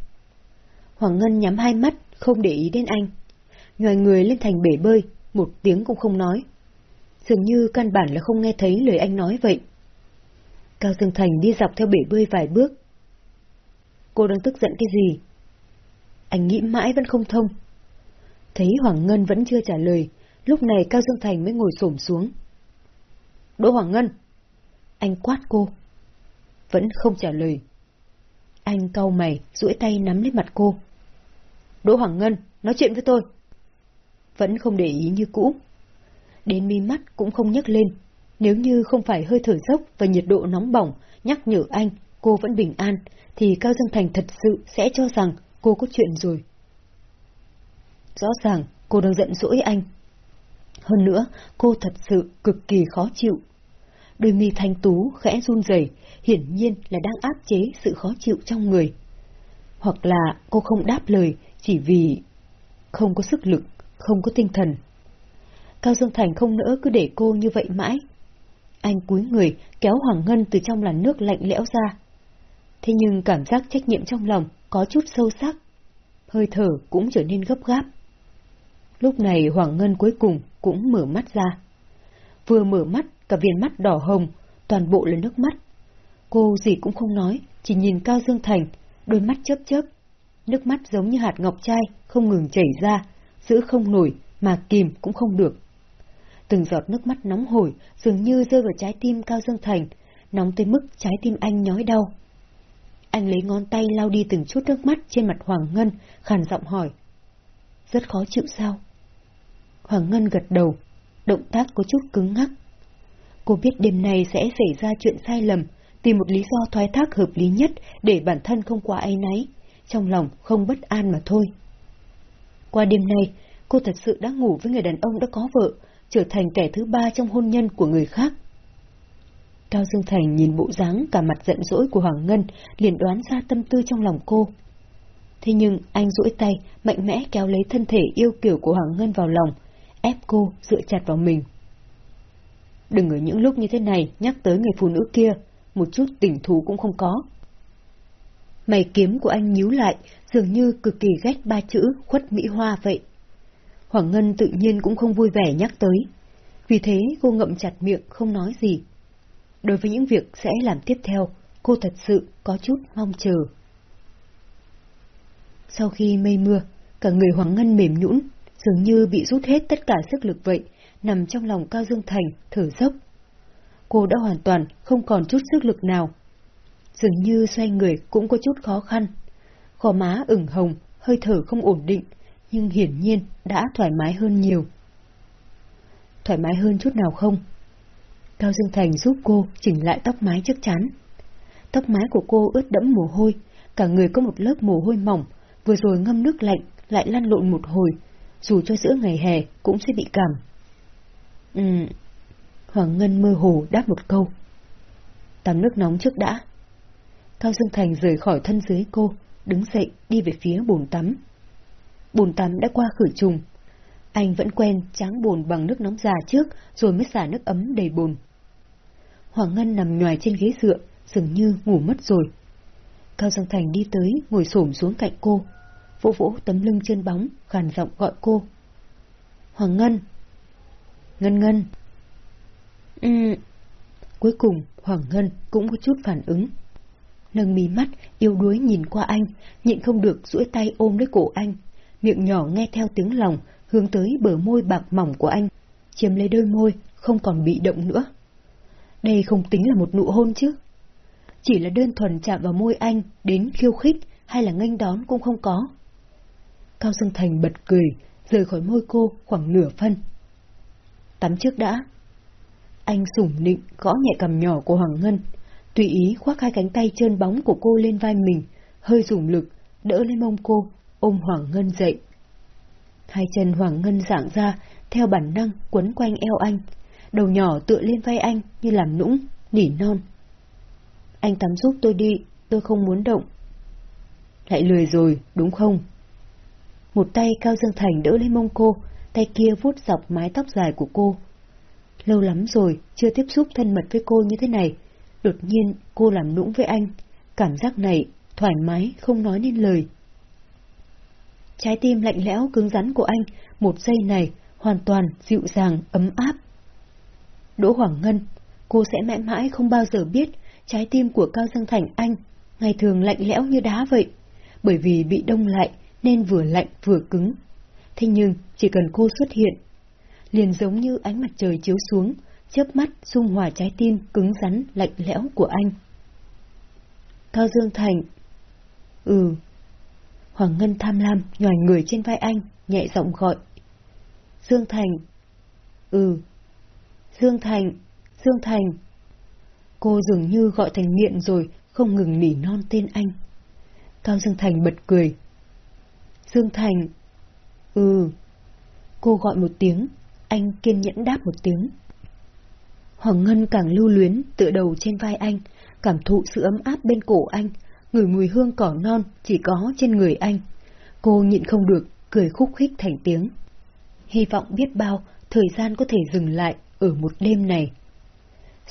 Hoàng Ngân nhắm hai mắt, không để ý đến anh. Ngoài người lên thành bể bơi, một tiếng cũng không nói. Dường như căn bản là không nghe thấy lời anh nói vậy. Cao Dương Thành đi dọc theo bể bơi vài bước. Cô đang tức giận cái gì? Anh nghĩ mãi vẫn không thông. Thấy Hoàng Ngân vẫn chưa trả lời, lúc này Cao Dương Thành mới ngồi xổm xuống. Đỗ Hoàng Ngân! Anh quát cô. Vẫn không trả lời. Anh cau mày, duỗi tay nắm lấy mặt cô. Đỗ Hoàng Ngân, nói chuyện với tôi. Vẫn không để ý như cũ. Đến mi mắt cũng không nhấc lên. Nếu như không phải hơi thở dốc và nhiệt độ nóng bỏng nhắc nhở anh cô vẫn bình an, thì Cao Dương Thành thật sự sẽ cho rằng cô có chuyện rồi. Rõ ràng cô đang giận dỗi anh. Hơn nữa, cô thật sự cực kỳ khó chịu. Đôi mi thanh tú khẽ run rẩy, hiển nhiên là đang áp chế sự khó chịu trong người. Hoặc là cô không đáp lời chỉ vì không có sức lực, không có tinh thần. Cao Dương Thành không nỡ cứ để cô như vậy mãi. Anh cúi người kéo Hoàng Ngân từ trong làn nước lạnh lẽo ra. Thế nhưng cảm giác trách nhiệm trong lòng có chút sâu sắc. Hơi thở cũng trở nên gấp gáp. Lúc này Hoàng Ngân cuối cùng cũng mở mắt ra. vừa mở mắt, cả viên mắt đỏ hồng, toàn bộ là nước mắt. Cô gì cũng không nói, chỉ nhìn Cao Dương Thành, đôi mắt chớp chớp. Nước mắt giống như hạt ngọc trai, không ngừng chảy ra, giữ không nổi, mà kìm cũng không được. Từng giọt nước mắt nóng hổi, dường như rơi vào trái tim Cao Dương Thành, nóng tới mức trái tim anh nhói đau. Anh lấy ngón tay lau đi từng chút nước mắt trên mặt Hoàng Ngân, khàn giọng hỏi. Rất khó chịu sao? Hoàng Ngân gật đầu, động tác có chút cứng ngắc. Cô biết đêm nay sẽ xảy ra chuyện sai lầm, tìm một lý do thoái thác hợp lý nhất để bản thân không quá áy náy, trong lòng không bất an mà thôi. Qua đêm nay, cô thật sự đã ngủ với người đàn ông đã có vợ, trở thành kẻ thứ ba trong hôn nhân của người khác. Cao Dương Thành nhìn bộ dáng cả mặt giận dỗi của Hoàng Ngân, liền đoán ra tâm tư trong lòng cô. Thế nhưng anh duỗi tay, mạnh mẽ kéo lấy thân thể yêu kiểu của Hoàng Ngân vào lòng, ép cô dựa chặt vào mình. Đừng ở những lúc như thế này nhắc tới người phụ nữ kia, một chút tình thù cũng không có. Mày kiếm của anh nhíu lại, dường như cực kỳ ghét ba chữ khuất Mỹ Hoa vậy. Hoàng Ngân tự nhiên cũng không vui vẻ nhắc tới. Vì thế cô ngậm chặt miệng không nói gì. Đối với những việc sẽ làm tiếp theo, cô thật sự có chút mong chờ. Sau khi mây mưa, cả người Hoàng Ngân mềm nhũn, dường như bị rút hết tất cả sức lực vậy, nằm trong lòng Cao Dương Thành, thở dốc. Cô đã hoàn toàn không còn chút sức lực nào. Dường như xoay người cũng có chút khó khăn. Khỏ má ửng hồng, hơi thở không ổn định, nhưng hiển nhiên đã thoải mái hơn nhiều. Thoải mái hơn chút nào không? Cao Dương Thành giúp cô chỉnh lại tóc mái trước chắn. Tóc mái của cô ướt đẫm mồ hôi, cả người có một lớp mồ hôi mỏng, vừa rồi ngâm nước lạnh, lại lăn lộn một hồi, dù cho giữa ngày hè cũng sẽ bị cảm. Ừ. Hoàng Ngân mơ hồ đáp một câu. Tắm nước nóng trước đã. Cao Dương Thành rời khỏi thân dưới cô, đứng dậy đi về phía bồn tắm. Bồn tắm đã qua khử trùng. Anh vẫn quen tráng bồn bằng nước nóng già trước rồi mới xả nước ấm đầy bồn. Hoàng Ngân nằm nhòi trên ghế dựa, dường như ngủ mất rồi. Cao Dương Thành đi tới, ngồi xổm xuống cạnh cô, vỗ vỗ tấm lưng chân bóng, khàn giọng gọi cô. Hoàng Ngân! Ngân Ngân! Ừ. Cuối cùng, Hoàng Ngân cũng có chút phản ứng. Nâng mí mắt, yêu đuối nhìn qua anh, nhịn không được duỗi tay ôm lấy cổ anh, miệng nhỏ nghe theo tiếng lòng, hướng tới bờ môi bạc mỏng của anh, chiếm lấy đôi môi, không còn bị động nữa. Đây không tính là một nụ hôn chứ. Chỉ là đơn thuần chạm vào môi anh, đến khiêu khích hay là nghênh đón cũng không có. Cao Dương Thành bật cười, rời khỏi môi cô khoảng nửa phân. Tắm trước đã. Anh sủng nịnh gõ nhẹ cầm nhỏ của Hoàng Ngân, tùy ý khoác hai cánh tay trơn bóng của cô lên vai mình, hơi dùng lực, đỡ lên mông cô, ôm Hoàng Ngân dậy. Hai chân Hoàng Ngân dạng ra, theo bản năng quấn quanh eo anh, đầu nhỏ tựa lên vai anh như làm nũng, nỉ non. Anh tắm giúp tôi đi, tôi không muốn động. Lại lười rồi, đúng không? Một tay Cao Dương Thành đỡ lên mông cô, tay kia vuốt dọc mái tóc dài của cô. Lâu lắm rồi, chưa tiếp xúc thân mật với cô như thế này. Đột nhiên, cô làm nũng với anh. Cảm giác này, thoải mái, không nói nên lời. Trái tim lạnh lẽo cứng rắn của anh, một giây này, hoàn toàn dịu dàng, ấm áp. Đỗ Hoàng Ngân, cô sẽ mãi mãi không bao giờ biết trái tim của Cao Dương Thành anh, ngày thường lạnh lẽo như đá vậy, bởi vì bị đông lại nên vừa lạnh vừa cứng. Thế nhưng, chỉ cần cô xuất hiện, liền giống như ánh mặt trời chiếu xuống, chớp mắt dung hòa trái tim cứng rắn lạnh lẽo của anh. Cao Dương Thành Ừ. Hoàng Ngân tham lam nhòi người trên vai anh, nhẹ giọng gọi. Dương Thành Ừ. Dương Thành, Dương Thành. Cô dường như gọi thành nghiện rồi, không ngừng nỉ non tên anh. Cao Dương Thành bật cười. Dương Thành. Ừ. Cô gọi một tiếng, anh kiên nhẫn đáp một tiếng. Hoàng Ngân càng lưu luyến, tựa đầu trên vai anh, cảm thụ sự ấm áp bên cổ anh, người mùi hương cỏ non chỉ có trên người anh. Cô nhịn không được, cười khúc khích thành tiếng. Hy vọng biết bao, thời gian có thể dừng lại ở một đêm này.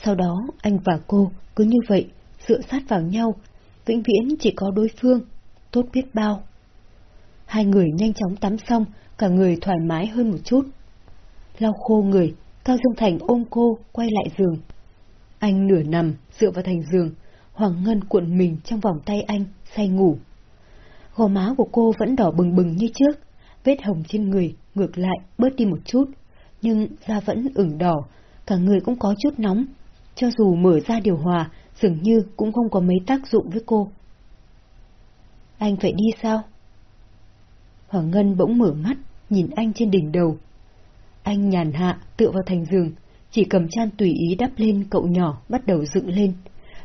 Sau đó, anh và cô cứ như vậy, dựa sát vào nhau, vĩnh viễn chỉ có đối phương, tốt biết bao. Hai người nhanh chóng tắm xong, cả người thoải mái hơn một chút. Lau khô người, Cao Dương Thành ôm cô, quay lại giường. Anh nửa nằm, dựa vào thành giường, Hoàng Ngân cuộn mình trong vòng tay anh, say ngủ. Gò má của cô vẫn đỏ bừng bừng như trước, vết hồng trên người ngược lại bớt đi một chút, nhưng da vẫn ửng đỏ, cả người cũng có chút nóng. Cho dù mở ra điều hòa, dường như cũng không có mấy tác dụng với cô. Anh phải đi sao? Hoàng Ngân bỗng mở mắt, nhìn anh trên đỉnh đầu. Anh nhàn hạ, tựa vào thành giường, chỉ cầm chan tùy ý đắp lên cậu nhỏ bắt đầu dựng lên.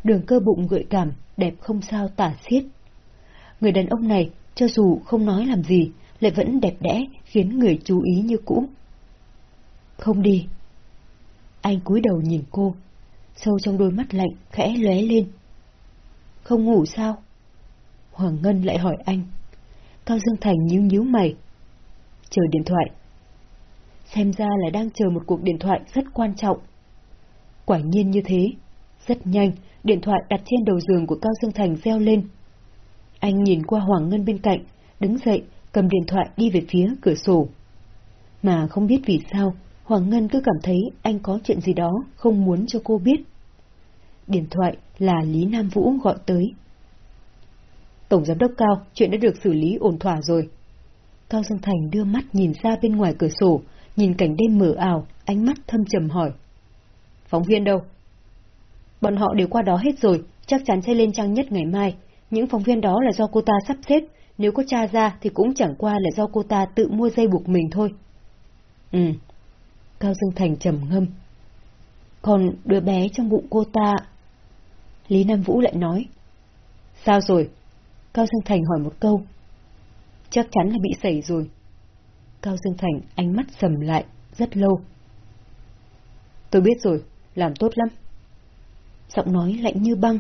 Đường cơ bụng gợi cảm, đẹp không sao tả xiết. Người đàn ông này, cho dù không nói làm gì, lại vẫn đẹp đẽ, khiến người chú ý như cũ. Không đi. Anh cúi đầu nhìn cô, sâu trong đôi mắt lạnh khẽ lóe lên. Không ngủ sao? Hoàng Ngân lại hỏi anh. Cao Dương Thành nhíu nhíu mày. Chờ điện thoại. Xem ra là đang chờ một cuộc điện thoại rất quan trọng. Quả nhiên như thế. Rất nhanh, điện thoại đặt trên đầu giường của Cao Dương Thành reo lên. Anh nhìn qua Hoàng Ngân bên cạnh, đứng dậy, cầm điện thoại đi về phía cửa sổ. Mà không biết vì sao, Hoàng Ngân cứ cảm thấy anh có chuyện gì đó không muốn cho cô biết. Điện thoại là Lý Nam Vũ gọi tới. Tổng Giám đốc Cao, chuyện đã được xử lý ổn thỏa rồi. Cao Dương Thành đưa mắt nhìn ra bên ngoài cửa sổ, nhìn cảnh đêm mờ ảo, ánh mắt thâm trầm hỏi. Phóng viên đâu? Bọn họ đều qua đó hết rồi, chắc chắn sẽ lên trang nhất ngày mai. Những phóng viên đó là do cô ta sắp xếp, nếu có tra ra thì cũng chẳng qua là do cô ta tự mua dây buộc mình thôi. Ừ. Cao Dương Thành trầm ngâm. Còn đứa bé trong bụng cô ta... Lý Nam Vũ lại nói. Sao rồi? Cao Dương Thành hỏi một câu. Chắc chắn là bị xảy rồi. Cao Dương Thành ánh mắt sầm lại, rất lâu. Tôi biết rồi, làm tốt lắm. Giọng nói lạnh như băng.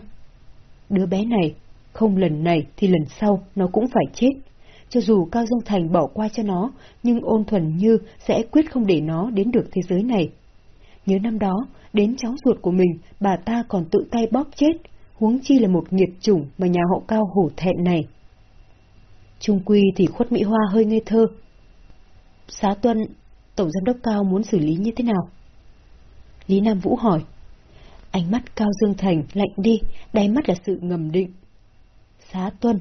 Đứa bé này, không lần này thì lần sau nó cũng phải chết. Cho dù Cao Dương Thành bỏ qua cho nó, nhưng ôn thuần như sẽ quyết không để nó đến được thế giới này. Nhớ năm đó, đến cháu ruột của mình, bà ta còn tự tay bóp chết, huống chi là một nghiệt chủng mà nhà họ cao hổ thẹn này. Trung quy thì khuất Mỹ Hoa hơi ngây thơ. Xá Tuân, Tổng Giám đốc Cao muốn xử lý như thế nào? Lý Nam Vũ hỏi. Ánh mắt Cao Dương Thành lạnh đi, đáy mắt là sự ngầm định. Xá Tuân,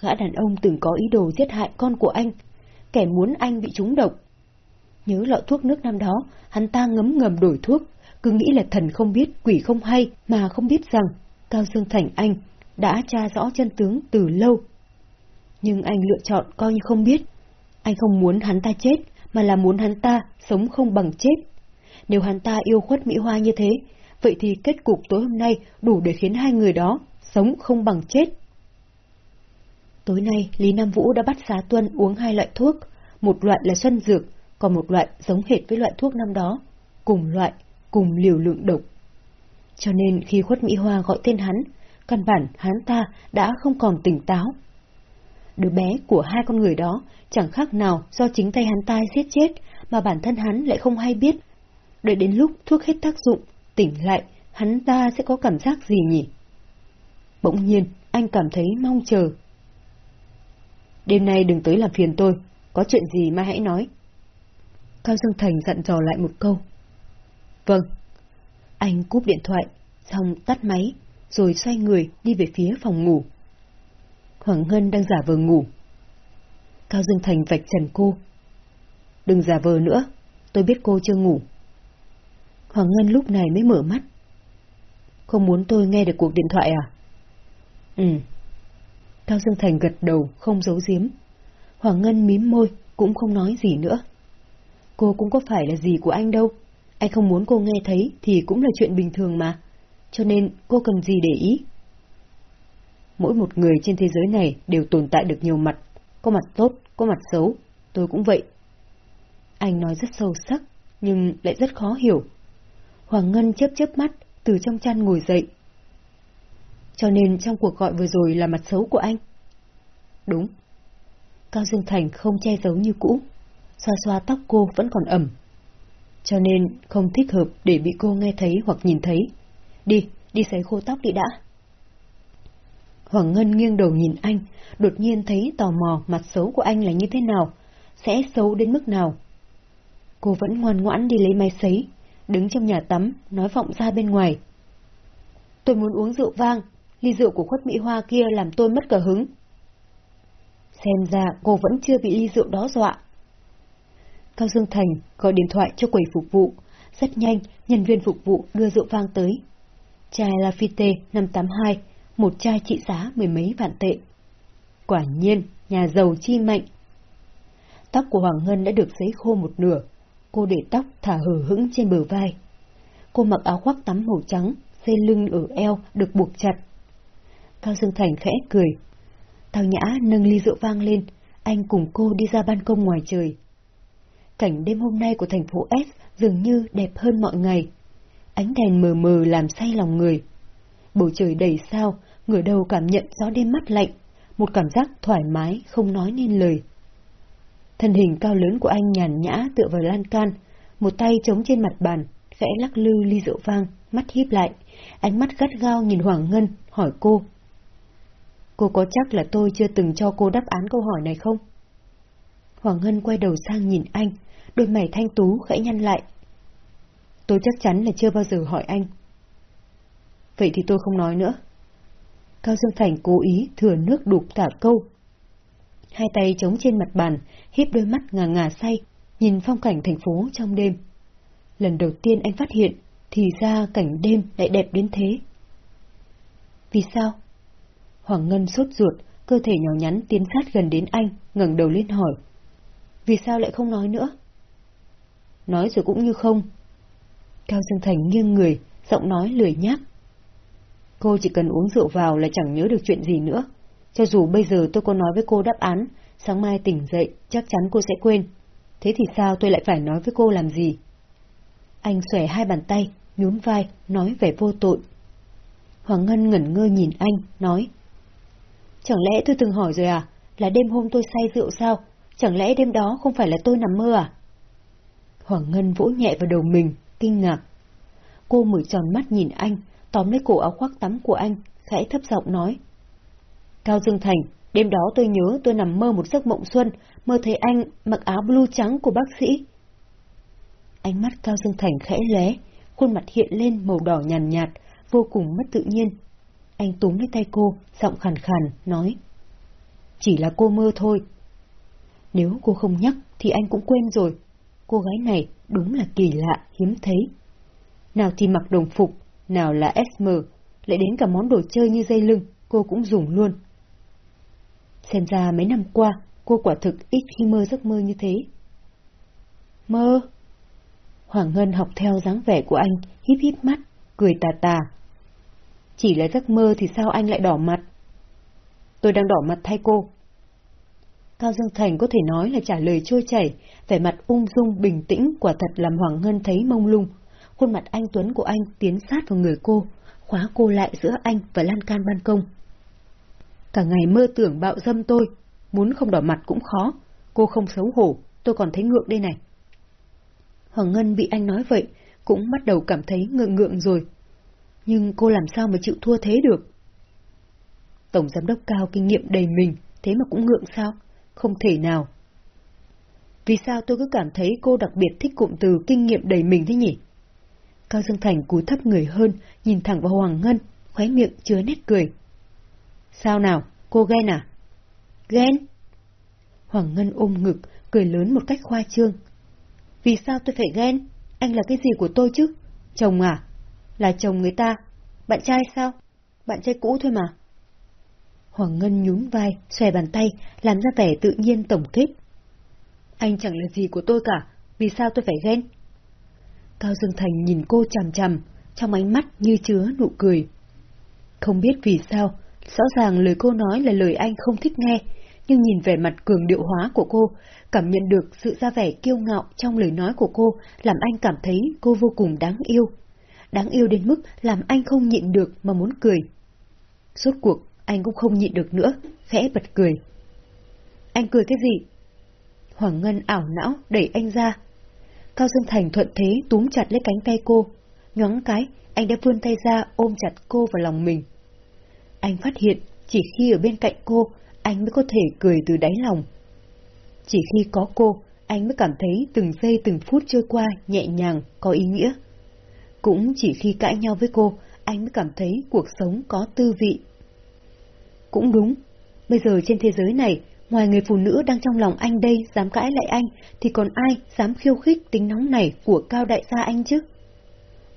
gã đàn ông từng có ý đồ giết hại con của anh, kẻ muốn anh bị trúng độc. Nhớ lọ thuốc nước năm đó, hắn ta ngấm ngầm đổi thuốc, cứ nghĩ là thần không biết, quỷ không hay, mà không biết rằng Cao Dương Thành anh đã tra rõ chân tướng từ lâu. Nhưng anh lựa chọn coi như không biết. Anh không muốn hắn ta chết, mà là muốn hắn ta sống không bằng chết. Nếu hắn ta yêu khuất Mỹ Hoa như thế, vậy thì kết cục tối hôm nay đủ để khiến hai người đó sống không bằng chết. Tối nay, Lý Nam Vũ đã bắt Xá Tuân uống hai loại thuốc, một loại là xuân dược, còn một loại giống hệt với loại thuốc năm đó, cùng loại, cùng liều lượng độc. Cho nên khi khuất Mỹ Hoa gọi tên hắn, căn bản hắn ta đã không còn tỉnh táo. Đứa bé của hai con người đó chẳng khác nào do chính tay hắn ta giết chết, mà bản thân hắn lại không hay biết. Đợi đến lúc thuốc hết tác dụng, tỉnh lại, hắn ta sẽ có cảm giác gì nhỉ? Bỗng nhiên, anh cảm thấy mong chờ. Đêm nay đừng tới làm phiền tôi, có chuyện gì mà hãy nói. Cao Dương Thành dặn dò lại một câu. Vâng. Anh cúp điện thoại, xong tắt máy, rồi xoay người đi về phía phòng ngủ. Hoàng Ngân đang giả vờ ngủ. Cao Dương Thành vạch trần cô. Đừng giả vờ nữa, tôi biết cô chưa ngủ. Hoàng Ngân lúc này mới mở mắt. Không muốn tôi nghe được cuộc điện thoại à? Ừ. Cao Dương Thành gật đầu, không giấu giếm. Hoàng Ngân mím môi, cũng không nói gì nữa. Cô cũng có phải là gì của anh đâu. Anh không muốn cô nghe thấy thì cũng là chuyện bình thường mà. Cho nên cô cần gì để ý. Mỗi một người trên thế giới này đều tồn tại được nhiều mặt. Có mặt tốt, có mặt xấu. Tôi cũng vậy. Anh nói rất sâu sắc, nhưng lại rất khó hiểu. Hoàng Ngân chớp chớp mắt, từ trong chăn ngồi dậy. Cho nên trong cuộc gọi vừa rồi là mặt xấu của anh. Đúng. Cao Dương Thành không che giấu như cũ, xoa xoa tóc cô vẫn còn ẩm. Cho nên không thích hợp để bị cô nghe thấy hoặc nhìn thấy. Đi, đi sấy khô tóc đi đã. Hoàng Ngân nghiêng đầu nhìn anh, đột nhiên thấy tò mò mặt xấu của anh là như thế nào, sẽ xấu đến mức nào. Cô vẫn ngoan ngoãn đi lấy máy sấy, đứng trong nhà tắm, nói vọng ra bên ngoài. Tôi muốn uống rượu vang, ly rượu của khuất Mỹ Hoa kia làm tôi mất cờ hứng. Xem ra cô vẫn chưa bị ly rượu đó dọa. Cao Dương Thành gọi điện thoại cho quầy phục vụ. Rất nhanh, nhân viên phục vụ đưa rượu vang tới. Chai Lafite 582, một chai trị giá mười mấy vạn tệ. Quả nhiên, nhà giàu chi mạnh. Tóc của Hoàng Ngân đã được sấy khô một nửa. Cô để tóc thả hở hững trên bờ vai. Cô mặc áo khoác tắm màu trắng, dây lưng ở eo được buộc chặt. Cao Dương Thành khẽ cười. Tào Nhã nâng ly rượu vang lên, anh cùng cô đi ra ban công ngoài trời. Cảnh đêm hôm nay của thành phố S dường như đẹp hơn mọi ngày. Ánh đèn mờ mờ làm say lòng người. Bầu trời đầy sao, ngửa đầu cảm nhận gió đêm mắt lạnh, một cảm giác thoải mái không nói nên lời. Thân hình cao lớn của anh nhàn nhã tựa vào lan can, một tay chống trên mặt bàn, khẽ lắc lư ly rượu vang, mắt híp lại, ánh mắt gắt gao nhìn Hoàng Ngân, hỏi cô. Cô có chắc là tôi chưa từng cho cô đáp án câu hỏi này không? Hoàng Ngân quay đầu sang nhìn anh, đôi mày thanh tú khẽ nhăn lại. Tôi chắc chắn là chưa bao giờ hỏi anh. Vậy thì tôi không nói nữa. Cao Dương Thành cố ý thừa nước đục cả câu. Hai tay chống trên mặt bàn, hiếp đôi mắt ngà ngà say, nhìn phong cảnh thành phố trong đêm. Lần đầu tiên anh phát hiện, thì ra cảnh đêm lại đẹp đến thế. Vì sao? Hoàng Ngân sốt ruột, cơ thể nhỏ nhắn tiến sát gần đến anh, ngẩng đầu lên hỏi. Vì sao lại không nói nữa? Nói rồi cũng như không. Cao Dương Thành nghiêng người, giọng nói lười nhác. Cô chỉ cần uống rượu vào là chẳng nhớ được chuyện gì nữa. Cho dù bây giờ tôi có nói với cô đáp án, sáng mai tỉnh dậy chắc chắn cô sẽ quên. Thế thì sao tôi lại phải nói với cô làm gì? Anh xòe hai bàn tay, nhún vai, nói vẻ vô tội. Hoàng Ngân ngẩn ngơ nhìn anh, nói. Chẳng lẽ tôi từng hỏi rồi à? Là đêm hôm tôi say rượu sao? Chẳng lẽ đêm đó không phải là tôi nằm mơ à? Hoàng Ngân vỗ nhẹ vào đầu mình, kinh ngạc. Cô mở tròn mắt nhìn anh, tóm lấy cổ áo khoác tắm của anh, khẽ thấp giọng nói. Cao Dương Thành, đêm đó tôi nhớ tôi nằm mơ một giấc mộng xuân, mơ thấy anh mặc áo blue trắng của bác sĩ. Ánh mắt Cao Dương Thành khẽ lé, khuôn mặt hiện lên màu đỏ nhàn nhạt, nhạt, vô cùng mất tự nhiên. Anh túm lấy tay cô, giọng khàn khàn, nói. Chỉ là cô mơ thôi. Nếu cô không nhắc thì anh cũng quên rồi. Cô gái này đúng là kỳ lạ, hiếm thấy. Nào thì mặc đồng phục, nào là SM, lại đến cả món đồ chơi như dây lưng, cô cũng dùng luôn. Xem ra mấy năm qua, cô quả thực ít khi mơ giấc mơ như thế. Mơ? Hoàng Ngân học theo dáng vẻ của anh, híp híp mắt, cười tà tà. Chỉ là giấc mơ thì sao anh lại đỏ mặt? Tôi đang đỏ mặt thay cô. Cao Dương Thành có thể nói là trả lời trôi chảy, vẻ mặt ung dung bình tĩnh quả thật làm Hoàng Ngân thấy mông lung. Khuôn mặt anh Tuấn của anh tiến sát vào người cô, khóa cô lại giữa anh và lan can ban công. Cả ngày mơ tưởng bạo dâm tôi, muốn không đỏ mặt cũng khó, cô không xấu hổ, tôi còn thấy ngượng đây này. Hoàng Ngân bị anh nói vậy, cũng bắt đầu cảm thấy ngượng ngượng rồi. Nhưng cô làm sao mà chịu thua thế được? Tổng giám đốc cao kinh nghiệm đầy mình, thế mà cũng ngượng sao? Không thể nào. Vì sao tôi cứ cảm thấy cô đặc biệt thích cụm từ kinh nghiệm đầy mình thế nhỉ? Cao Dương Thành cúi thấp người hơn, nhìn thẳng vào Hoàng Ngân, khóe miệng chứa nét cười. Sao nào, cô ghen à? Ghen? Hoàng Ngân ôm ngực, cười lớn một cách khoa trương. Vì sao tôi phải ghen? Anh là cái gì của tôi chứ? Chồng à? Là chồng người ta. Bạn trai sao? Bạn trai cũ thôi mà. Hoàng Ngân nhún vai, xòe bàn tay, làm ra vẻ tự nhiên tổng kết. Anh chẳng là gì của tôi cả, vì sao tôi phải ghen? Cao Dương Thành nhìn cô chằm chằm, trong ánh mắt như chứa nụ cười. Không biết vì sao, rõ ràng lời cô nói là lời anh không thích nghe, nhưng nhìn vẻ mặt cường điệu hóa của cô, cảm nhận được sự ra vẻ kiêu ngạo trong lời nói của cô, làm anh cảm thấy cô vô cùng đáng yêu. Đáng yêu đến mức làm anh không nhịn được mà muốn cười. Suốt cuộc, anh cũng không nhịn được nữa, khẽ bật cười. Anh cười cái gì? Hoàng Ngân ảo não đẩy anh ra. Cao Dương Thành thuận thế túm chặt lấy cánh tay cô. Nhoáng cái, anh đã vươn tay ra ôm chặt cô vào lòng mình. Anh phát hiện, chỉ khi ở bên cạnh cô, anh mới có thể cười từ đáy lòng. Chỉ khi có cô, anh mới cảm thấy từng giây từng phút trôi qua nhẹ nhàng, có ý nghĩa. Cũng chỉ khi cãi nhau với cô, anh mới cảm thấy cuộc sống có tư vị. Cũng đúng, bây giờ trên thế giới này, ngoài người phụ nữ đang trong lòng anh đây dám cãi lại anh, thì còn ai dám khiêu khích tính nóng này của cao đại gia anh chứ?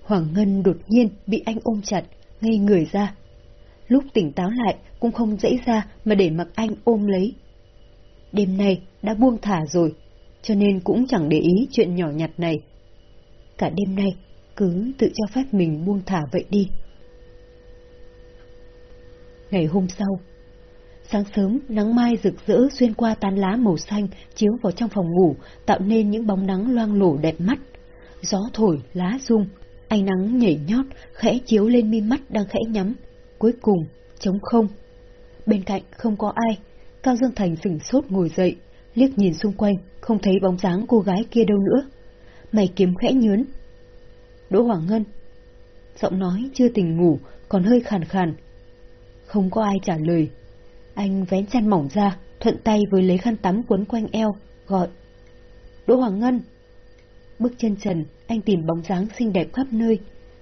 Hoàng Ngân đột nhiên bị anh ôm chặt, ngây người ra. Lúc tỉnh táo lại cũng không dễ ra mà để mặc anh ôm lấy. Đêm nay đã buông thả rồi, cho nên cũng chẳng để ý chuyện nhỏ nhặt này. Cả đêm nay cứ tự cho phép mình buông thả vậy đi. Ngày hôm sau, sáng sớm nắng mai rực rỡ xuyên qua tán lá màu xanh chiếu vào trong phòng ngủ, tạo nên những bóng nắng loang lổ đẹp mắt. Gió thổi, lá rung, ánh nắng nhảy nhót, khẽ chiếu lên mi mắt đang khẽ nhắm. Cuối cùng, trống không. Bên cạnh không có ai, Cao Dương Thành sửng sốt ngồi dậy, liếc nhìn xung quanh, không thấy bóng dáng cô gái kia đâu nữa. Mày kiếm khẽ nhướn. Đỗ Hoàng Ngân. Giọng nói chưa tỉnh ngủ, còn hơi khàn khàn. Không có ai trả lời. Anh vén chăn mỏng ra, thuận tay với lấy khăn tắm quấn quanh eo, gọi. Đỗ Hoàng Ngân. Bước chân trần, anh tìm bóng dáng xinh đẹp khắp nơi.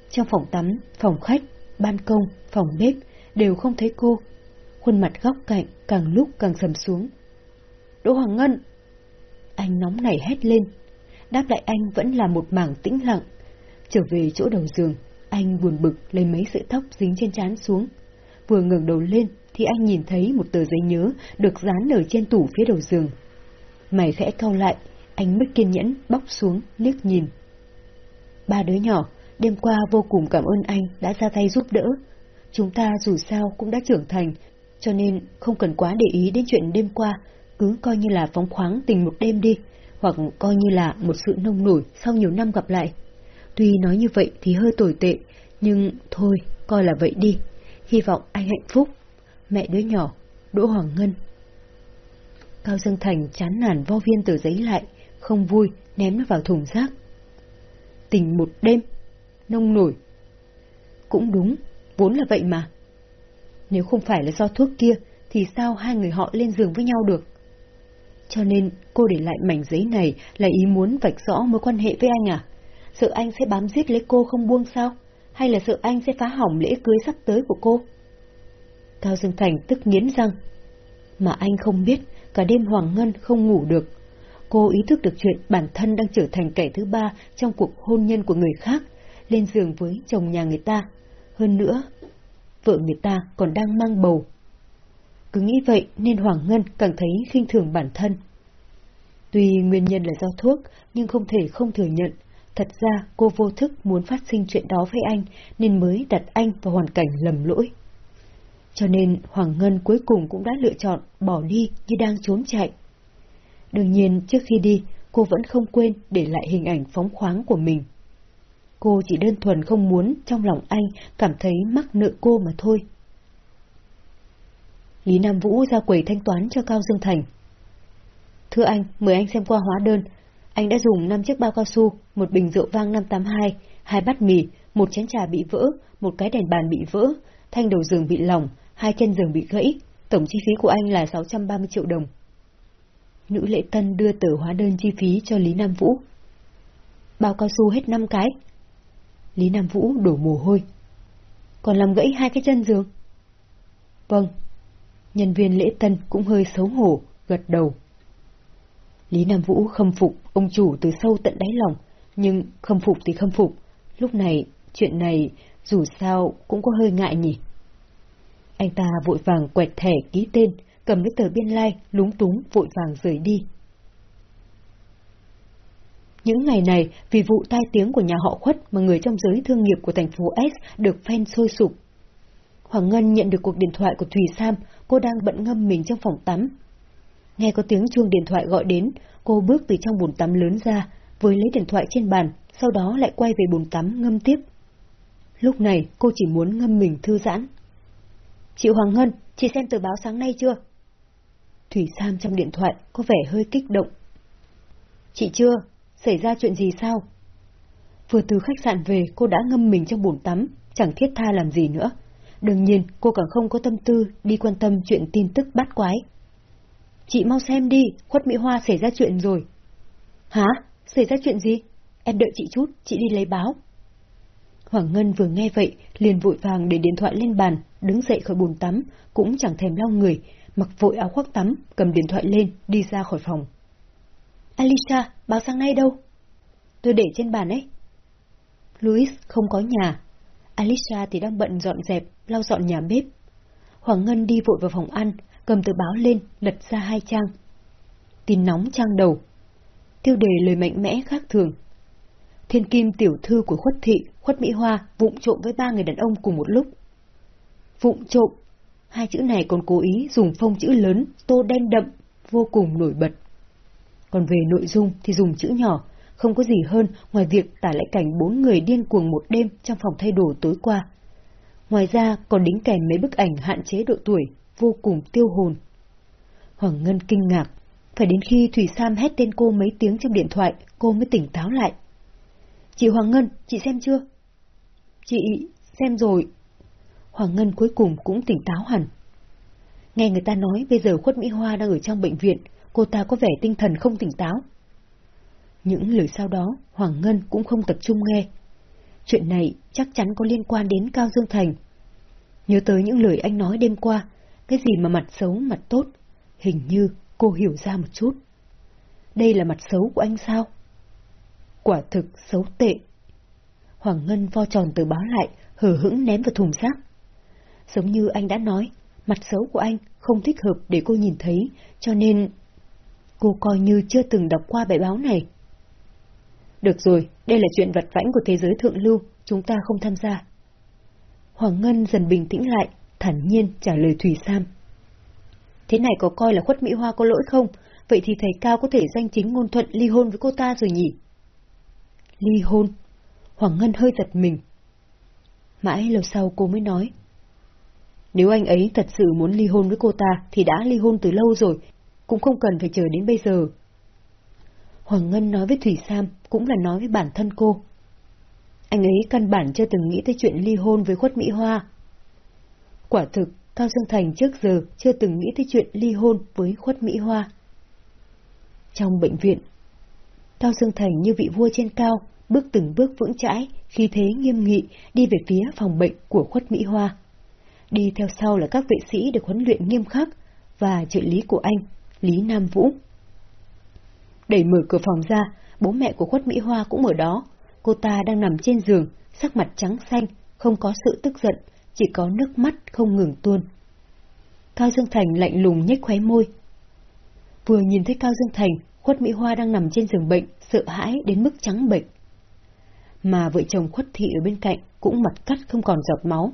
Trong phòng tắm, phòng khách, ban công, phòng bếp, đều không thấy cô. Khuôn mặt góc cạnh càng lúc càng sầm xuống. Đỗ Hoàng Ngân! Anh nóng nảy hét lên. Đáp lại anh vẫn là một mảng tĩnh lặng. Trở về chỗ đầu giường, anh buồn bực lấy mấy sợi tóc dính trên trán xuống. Vừa ngẩng đầu lên thì anh nhìn thấy một tờ giấy nhớ được dán ở trên tủ phía đầu giường. Mày khẽ cau lại, anh mất kiên nhẫn bóc xuống, liếc nhìn. Ba đứa nhỏ, đêm qua vô cùng cảm ơn anh đã ra tay giúp đỡ. Chúng ta dù sao cũng đã trưởng thành, cho nên không cần quá để ý đến chuyện đêm qua, cứ coi như là phóng khoáng tình một đêm đi, hoặc coi như là một sự nông nổi sau nhiều năm gặp lại. Tuy nói như vậy thì hơi tồi tệ, nhưng thôi, coi là vậy đi. Hy vọng anh hạnh phúc. Mẹ đứa nhỏ, Đỗ Hoàng Ngân. Cao Dương Thành chán nản vo viên tờ giấy lại, không vui, ném nó vào thùng rác. Tình một đêm, nông nổi. Cũng đúng, vốn là vậy mà. Nếu không phải là do thuốc kia, thì sao hai người họ lên giường với nhau được? Cho nên cô để lại mảnh giấy này là ý muốn vạch rõ mối quan hệ với anh à? Sợ anh sẽ bám giết lấy cô không buông sao? Hay là sợ anh sẽ phá hỏng lễ cưới sắp tới của cô? Cao Dương Thành tức nghiến răng. Mà anh không biết, cả đêm Hoàng Ngân không ngủ được. Cô ý thức được chuyện bản thân đang trở thành kẻ thứ ba trong cuộc hôn nhân của người khác, lên giường với chồng nhà người ta. Hơn nữa, vợ người ta còn đang mang bầu. Cứ nghĩ vậy nên Hoàng Ngân càng thấy khinh thường bản thân. Tuy nguyên nhân là do thuốc, nhưng không thể không thừa nhận. Thật ra cô vô thức muốn phát sinh chuyện đó với anh, nên mới đặt anh vào hoàn cảnh lầm lỗi. Cho nên Hoàng Ngân cuối cùng cũng đã lựa chọn bỏ đi như đang trốn chạy. Đương nhiên trước khi đi, cô vẫn không quên để lại hình ảnh phóng khoáng của mình. Cô chỉ đơn thuần không muốn trong lòng anh cảm thấy mắc nợ cô mà thôi. Lý Nam Vũ ra quầy thanh toán cho Cao Dương Thành. Thưa anh, mời anh xem qua hóa đơn. Anh đã dùng 5 chiếc bao cao su, một bình rượu vang 582, hai bát mì, một chén trà bị vỡ, một cái đèn bàn bị vỡ, thanh đầu giường bị lỏng, hai chân giường bị gãy. Tổng chi phí của anh là 630 triệu đồng. Nữ lệ tân đưa tờ hóa đơn chi phí cho Lý Nam Vũ. Bao cao su hết 5 cái. Lý Nam Vũ đổ mồ hôi. Còn làm gãy hai cái chân giường? Vâng. Nhân viên lễ tân cũng hơi xấu hổ, gật đầu. Lý Nam Vũ khâm phục ông chủ từ sâu tận đáy lòng, nhưng khâm phục thì khâm phục. Lúc này, chuyện này dù sao cũng có hơi ngại nhỉ. Anh ta vội vàng quẹt thẻ ký tên, cầm lấy tờ biên lai, like, lúng túng vội vàng rời đi. Những ngày này, vì vụ tai tiếng của nhà họ khuất mà người trong giới thương nghiệp của thành phố S được fan sôi sục. Hoàng Ngân nhận được cuộc điện thoại của Thùy Sam, cô đang bận ngâm mình trong phòng tắm. Nghe có tiếng chuông điện thoại gọi đến, cô bước từ trong bồn tắm lớn ra, với lấy điện thoại trên bàn, sau đó lại quay về bồn tắm ngâm tiếp. Lúc này cô chỉ muốn ngâm mình thư giãn. Chị Hoàng Ngân, chị xem tờ báo sáng nay chưa? Thủy Sam trong điện thoại có vẻ hơi kích động. Chị chưa, xảy ra chuyện gì sao? Vừa từ khách sạn về cô đã ngâm mình trong bồn tắm, chẳng thiết tha làm gì nữa. Đương nhiên cô càng không có tâm tư đi quan tâm chuyện tin tức bắt quái. Chị mau xem đi, khuất Mỹ Hoa xảy ra chuyện rồi. Hả? Xảy ra chuyện gì? Em đợi chị chút, chị đi lấy báo. Hoàng Ngân vừa nghe vậy, liền vội vàng để điện thoại lên bàn, đứng dậy khỏi bồn tắm, cũng chẳng thèm lau người, mặc vội áo khoác tắm, cầm điện thoại lên, đi ra khỏi phòng. Alicia, báo sáng nay đâu? Tôi để trên bàn ấy. Louis không có nhà. Alicia thì đang bận dọn dẹp, lau dọn nhà bếp. Hoàng Ngân đi vội vào phòng ăn, cầm tờ báo lên, lật ra hai trang. Tin nóng trang đầu. Tiêu đề lời mạnh mẽ khác thường. Thiên kim tiểu thư của khuất thị, khuất Mỹ Hoa vụng trộm với ba người đàn ông cùng một lúc. Vụng trộm. Hai chữ này còn cố ý dùng phông chữ lớn, tô đen đậm, vô cùng nổi bật. Còn về nội dung thì dùng chữ nhỏ, không có gì hơn ngoài việc tả lại cảnh bốn người điên cuồng một đêm trong phòng thay đồ tối qua. Ngoài ra còn đính kèm mấy bức ảnh hạn chế độ tuổi, vô cùng tiêu hồn. Hoàng Ngân kinh ngạc, phải đến khi Thủy Sam hét tên cô mấy tiếng trong điện thoại, cô mới tỉnh táo lại. Chị Hoàng Ngân, chị xem chưa? Chị, xem rồi. Hoàng Ngân cuối cùng cũng tỉnh táo hẳn. Nghe người ta nói bây giờ khuất Mỹ Hoa đang ở trong bệnh viện, cô ta có vẻ tinh thần không tỉnh táo. Những lời sau đó, Hoàng Ngân cũng không tập trung nghe. Chuyện này chắc chắn có liên quan đến Cao Dương Thành. Nhớ tới những lời anh nói đêm qua, cái gì mà mặt xấu mặt tốt, hình như cô hiểu ra một chút. Đây là mặt xấu của anh sao? Quả thực xấu tệ. Hoàng Ngân vo tròn tờ báo lại, hờ hững ném vào thùng rác. Giống như anh đã nói, mặt xấu của anh không thích hợp để cô nhìn thấy, cho nên... Cô coi như chưa từng đọc qua bài báo này. Được rồi, đây là chuyện vật vãnh của thế giới thượng lưu, chúng ta không tham gia. Hoàng Ngân dần bình tĩnh lại, thản nhiên trả lời Thủy Sam. Thế này có coi là khuất Mỹ Hoa có lỗi không? Vậy thì thầy Cao có thể danh chính ngôn thuận ly hôn với cô ta rồi nhỉ? Ly hôn? Hoàng Ngân hơi giật mình. Mãi lâu sau cô mới nói. Nếu anh ấy thật sự muốn ly hôn với cô ta thì đã ly hôn từ lâu rồi, cũng không cần phải chờ đến bây giờ. Hoàng Ngân nói với Thủy Sam cũng là nói với bản thân cô. Anh ấy căn bản chưa từng nghĩ tới chuyện ly hôn với khuất Mỹ Hoa. Quả thực, Cao Dương Thành trước giờ chưa từng nghĩ tới chuyện ly hôn với khuất Mỹ Hoa. Trong bệnh viện, Cao Dương Thành như vị vua trên cao, bước từng bước vững chãi, khi thế nghiêm nghị đi về phía phòng bệnh của khuất Mỹ Hoa. Đi theo sau là các vệ sĩ được huấn luyện nghiêm khắc và trợ lý của anh, Lý Nam Vũ. Đẩy mở cửa phòng ra, bố mẹ của khuất Mỹ Hoa cũng ở đó. Cô ta đang nằm trên giường, sắc mặt trắng xanh, không có sự tức giận, chỉ có nước mắt không ngừng tuôn. Cao Dương Thành lạnh lùng nhếch khóe môi. Vừa nhìn thấy Cao Dương Thành, khuất Mỹ Hoa đang nằm trên giường bệnh, sợ hãi đến mức trắng bệnh. Mà vợ chồng khuất thị ở bên cạnh cũng mặt cắt không còn giọt máu.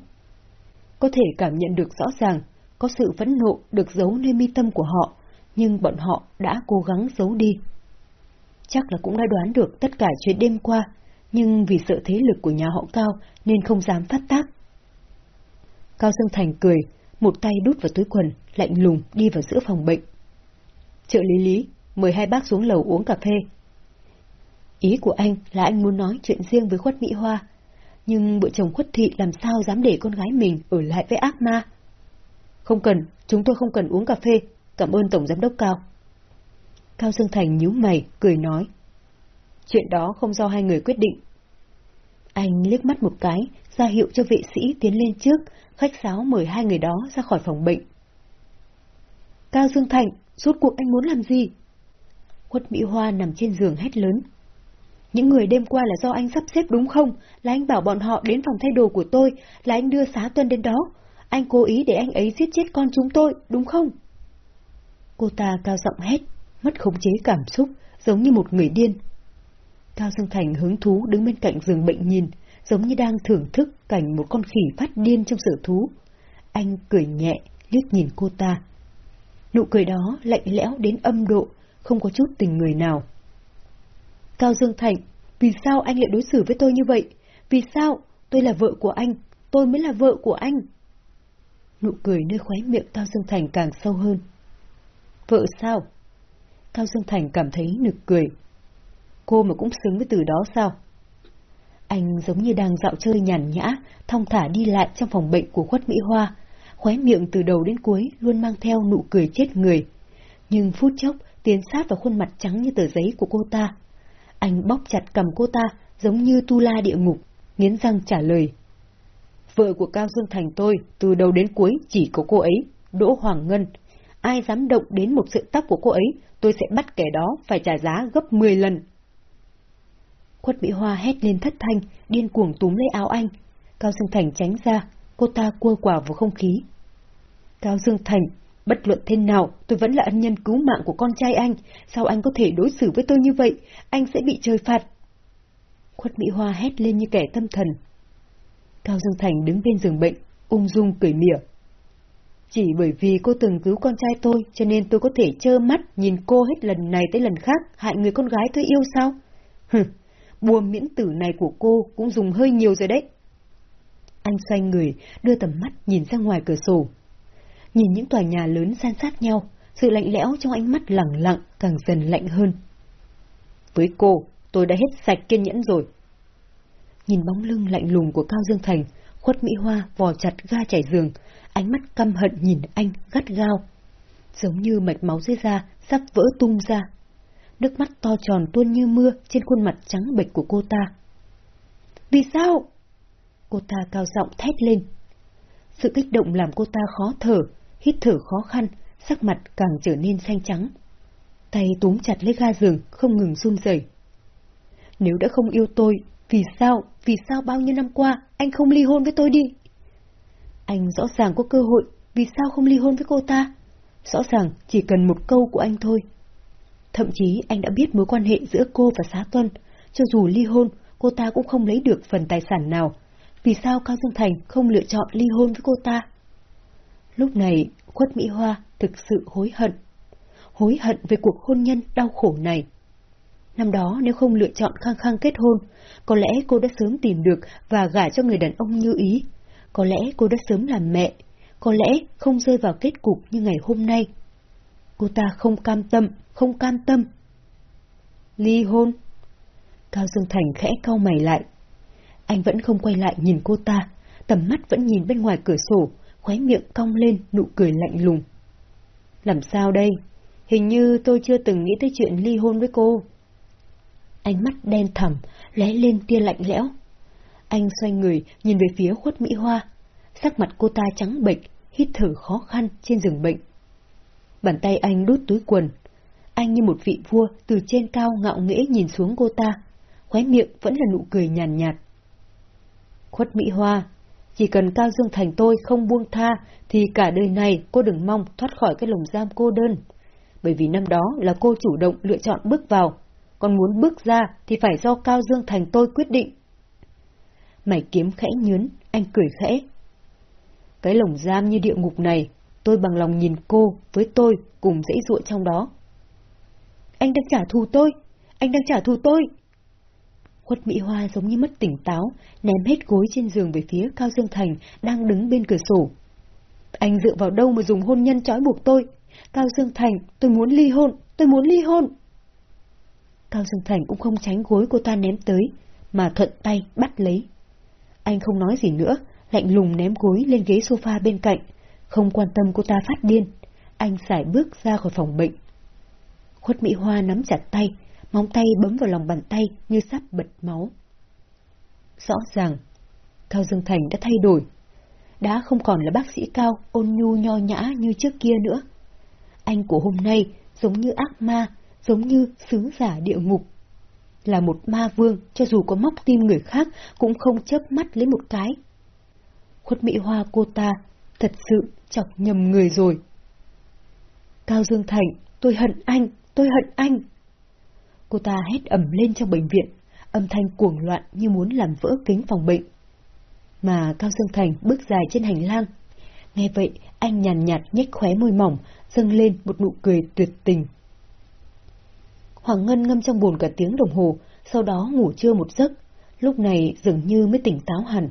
Có thể cảm nhận được rõ ràng, có sự phẫn nộ được giấu nơi mi tâm của họ, nhưng bọn họ đã cố gắng giấu đi. Chắc là cũng đã đoán được tất cả chuyện đêm qua, nhưng vì sợ thế lực của nhà họ Cao nên không dám phát tác. Cao Dương Thành cười, một tay đút vào túi quần, lạnh lùng đi vào giữa phòng bệnh. Trợ lý lý, mời hai bác xuống lầu uống cà phê. Ý của anh là anh muốn nói chuyện riêng với khuất Mỹ Hoa, nhưng vợ chồng khuất thị làm sao dám để con gái mình ở lại với ác ma. Không cần, chúng tôi không cần uống cà phê, cảm ơn Tổng Giám đốc Cao. Cao Dương Thành nhíu mày, cười nói. Chuyện đó không do hai người quyết định. Anh liếc mắt một cái, ra hiệu cho vệ sĩ tiến lên trước, khách sáo mời hai người đó ra khỏi phòng bệnh. Cao Dương Thành, rốt cuộc anh muốn làm gì? Quất Mỹ Hoa nằm trên giường hét lớn. Những người đêm qua là do anh sắp xếp đúng không? Là anh bảo bọn họ đến phòng thay đồ của tôi, là anh đưa xá tuân đến đó. Anh cố ý để anh ấy giết chết con chúng tôi, đúng không? Cô ta cao giọng hét, mất khống chế cảm xúc, giống như một người điên. Cao Dương Thành hứng thú đứng bên cạnh giường bệnh nhìn, giống như đang thưởng thức cảnh một con khỉ phát điên trong sở thú. Anh cười nhẹ, liếc nhìn cô ta. Nụ cười đó lạnh lẽo đến âm độ, không có chút tình người nào. Cao Dương Thành, vì sao anh lại đối xử với tôi như vậy? Vì sao? Tôi là vợ của anh, tôi mới là vợ của anh. Nụ cười nơi khóe miệng Cao Dương Thành càng sâu hơn. Vợ sao? Cao Dương Thành cảm thấy nực cười. Cô mà cũng xứng với từ đó sao? Anh giống như đang dạo chơi nhàn nhã, thong thả đi lại trong phòng bệnh của khuất Mỹ Hoa, khóe miệng từ đầu đến cuối luôn mang theo nụ cười chết người. Nhưng phút chốc tiến sát vào khuôn mặt trắng như tờ giấy của cô ta. Anh bóp chặt cầm cô ta giống như tu la địa ngục, nghiến răng trả lời. Vợ của Cao Dương Thành tôi, từ đầu đến cuối chỉ có cô ấy, Đỗ Hoàng Ngân. Ai dám động đến một sợi tóc của cô ấy, tôi sẽ bắt kẻ đó phải trả giá gấp 10 lần. Khuất Mỹ Hoa hét lên thất thanh, điên cuồng túm lấy áo anh. Cao Dương Thành tránh ra, cô ta cua quả vào không khí. Cao Dương Thành, bất luận thế nào, tôi vẫn là ân nhân cứu mạng của con trai anh. Sao anh có thể đối xử với tôi như vậy? Anh sẽ bị trời phạt. Khuất Mỹ Hoa hét lên như kẻ tâm thần. Cao Dương Thành đứng bên giường bệnh, ung dung cười mỉa. Chỉ bởi vì cô từng cứu con trai tôi, cho nên tôi có thể trơ mắt nhìn cô hết lần này tới lần khác hại người con gái tôi yêu sao? Hừ, bùa miễn tử này của cô cũng dùng hơi nhiều rồi đấy. Anh xoay người, đưa tầm mắt nhìn ra ngoài cửa sổ. Nhìn những tòa nhà lớn san sát nhau, sự lạnh lẽo trong ánh mắt lẳng lặng càng dần lạnh hơn. Với cô, tôi đã hết sạch kiên nhẫn rồi. Nhìn bóng lưng lạnh lùng của Cao Dương Thành, khuất Mỹ Hoa vò chặt ga chảy giường, ánh mắt căm hận nhìn anh gắt gao. Giống như mạch máu dưới da sắp vỡ tung ra. Nước mắt to tròn tuôn như mưa trên khuôn mặt trắng bệch của cô ta. Vì sao? Cô ta cao giọng thét lên. Sự kích động làm cô ta khó thở, hít thở khó khăn, sắc mặt càng trở nên xanh trắng. Tay túm chặt lấy ga giường, không ngừng run rẩy. Nếu đã không yêu tôi, vì sao, vì sao bao nhiêu năm qua anh không ly hôn với tôi đi? Anh rõ ràng có cơ hội, vì sao không ly hôn với cô ta? Rõ ràng chỉ cần một câu của anh thôi. Thậm chí anh đã biết mối quan hệ giữa cô và Xá Tuân, cho dù ly hôn, cô ta cũng không lấy được phần tài sản nào. Vì sao Cao Dương Thành không lựa chọn ly hôn với cô ta? Lúc này, Khuất Mỹ Hoa thực sự hối hận. Hối hận về cuộc hôn nhân đau khổ này. Năm đó nếu không lựa chọn khăng khăng kết hôn, có lẽ cô đã sớm tìm được và gả cho người đàn ông như ý. Có lẽ cô đã sớm làm mẹ, có lẽ không rơi vào kết cục như ngày hôm nay. Cô ta không cam tâm, không cam tâm. Ly hôn. Cao Dương Thành khẽ cau mày lại. Anh vẫn không quay lại nhìn cô ta, tầm mắt vẫn nhìn bên ngoài cửa sổ, khóe miệng cong lên nụ cười lạnh lùng. Làm sao đây? Hình như tôi chưa từng nghĩ tới chuyện ly hôn với cô. Ánh mắt đen thẳm, lóe lên tia lạnh lẽo. Anh xoay người, nhìn về phía khuất Mỹ Hoa. Sắc mặt cô ta trắng bệch, hít thở khó khăn trên giường bệnh. Bàn tay anh đút túi quần. Anh như một vị vua từ trên cao ngạo nghễ nhìn xuống cô ta. Khóe miệng vẫn là nụ cười nhàn nhạt, nhạt. Khuất Mỹ Hoa, chỉ cần Cao Dương Thành tôi không buông tha, thì cả đời này cô đừng mong thoát khỏi cái lồng giam cô đơn. Bởi vì năm đó là cô chủ động lựa chọn bước vào, còn muốn bước ra thì phải do Cao Dương Thành tôi quyết định. Mày kiếm khẽ nhướn, anh cười khẽ. Cái lồng giam như địa ngục này, tôi bằng lòng nhìn cô với tôi cùng dãy ruộng trong đó. Anh đang trả thù tôi! Anh đang trả thù tôi! Khuất Mỹ Hoa giống như mất tỉnh táo, ném hết gối trên giường về phía Cao Dương Thành đang đứng bên cửa sổ. Anh dựa vào đâu mà dùng hôn nhân trói buộc tôi? Cao Dương Thành, tôi muốn ly hôn, tôi muốn ly hôn! Cao Dương Thành cũng không tránh gối cô ta ném tới, mà thuận tay bắt lấy. Anh không nói gì nữa, lạnh lùng ném gối lên ghế sofa bên cạnh, không quan tâm cô ta phát điên. Anh xài bước ra khỏi phòng bệnh. Khuất Mỹ Hoa nắm chặt tay, móng tay bấm vào lòng bàn tay như sắp bật máu. Rõ ràng, Cao Dương Thành đã thay đổi. Đã không còn là bác sĩ Cao ôn nhu nho nhã như trước kia nữa. Anh của hôm nay giống như ác ma, giống như sứ giả địa ngục. Là một ma vương, cho dù có móc tim người khác, cũng không chớp mắt lấy một cái. Khuất Mỹ Hoa cô ta, thật sự chọc nhầm người rồi. Cao Dương Thành, tôi hận anh, tôi hận anh. Cô ta hét ẩm lên trong bệnh viện, âm thanh cuồng loạn như muốn làm vỡ kính phòng bệnh. Mà Cao Dương Thành bước dài trên hành lang. Nghe vậy, anh nhàn nhạt nhếch khóe môi mỏng, dâng lên một nụ cười tuyệt tình. Hoàng Ngân ngâm trong bồn cả tiếng đồng hồ, sau đó ngủ trưa một giấc, lúc này dường như mới tỉnh táo hẳn.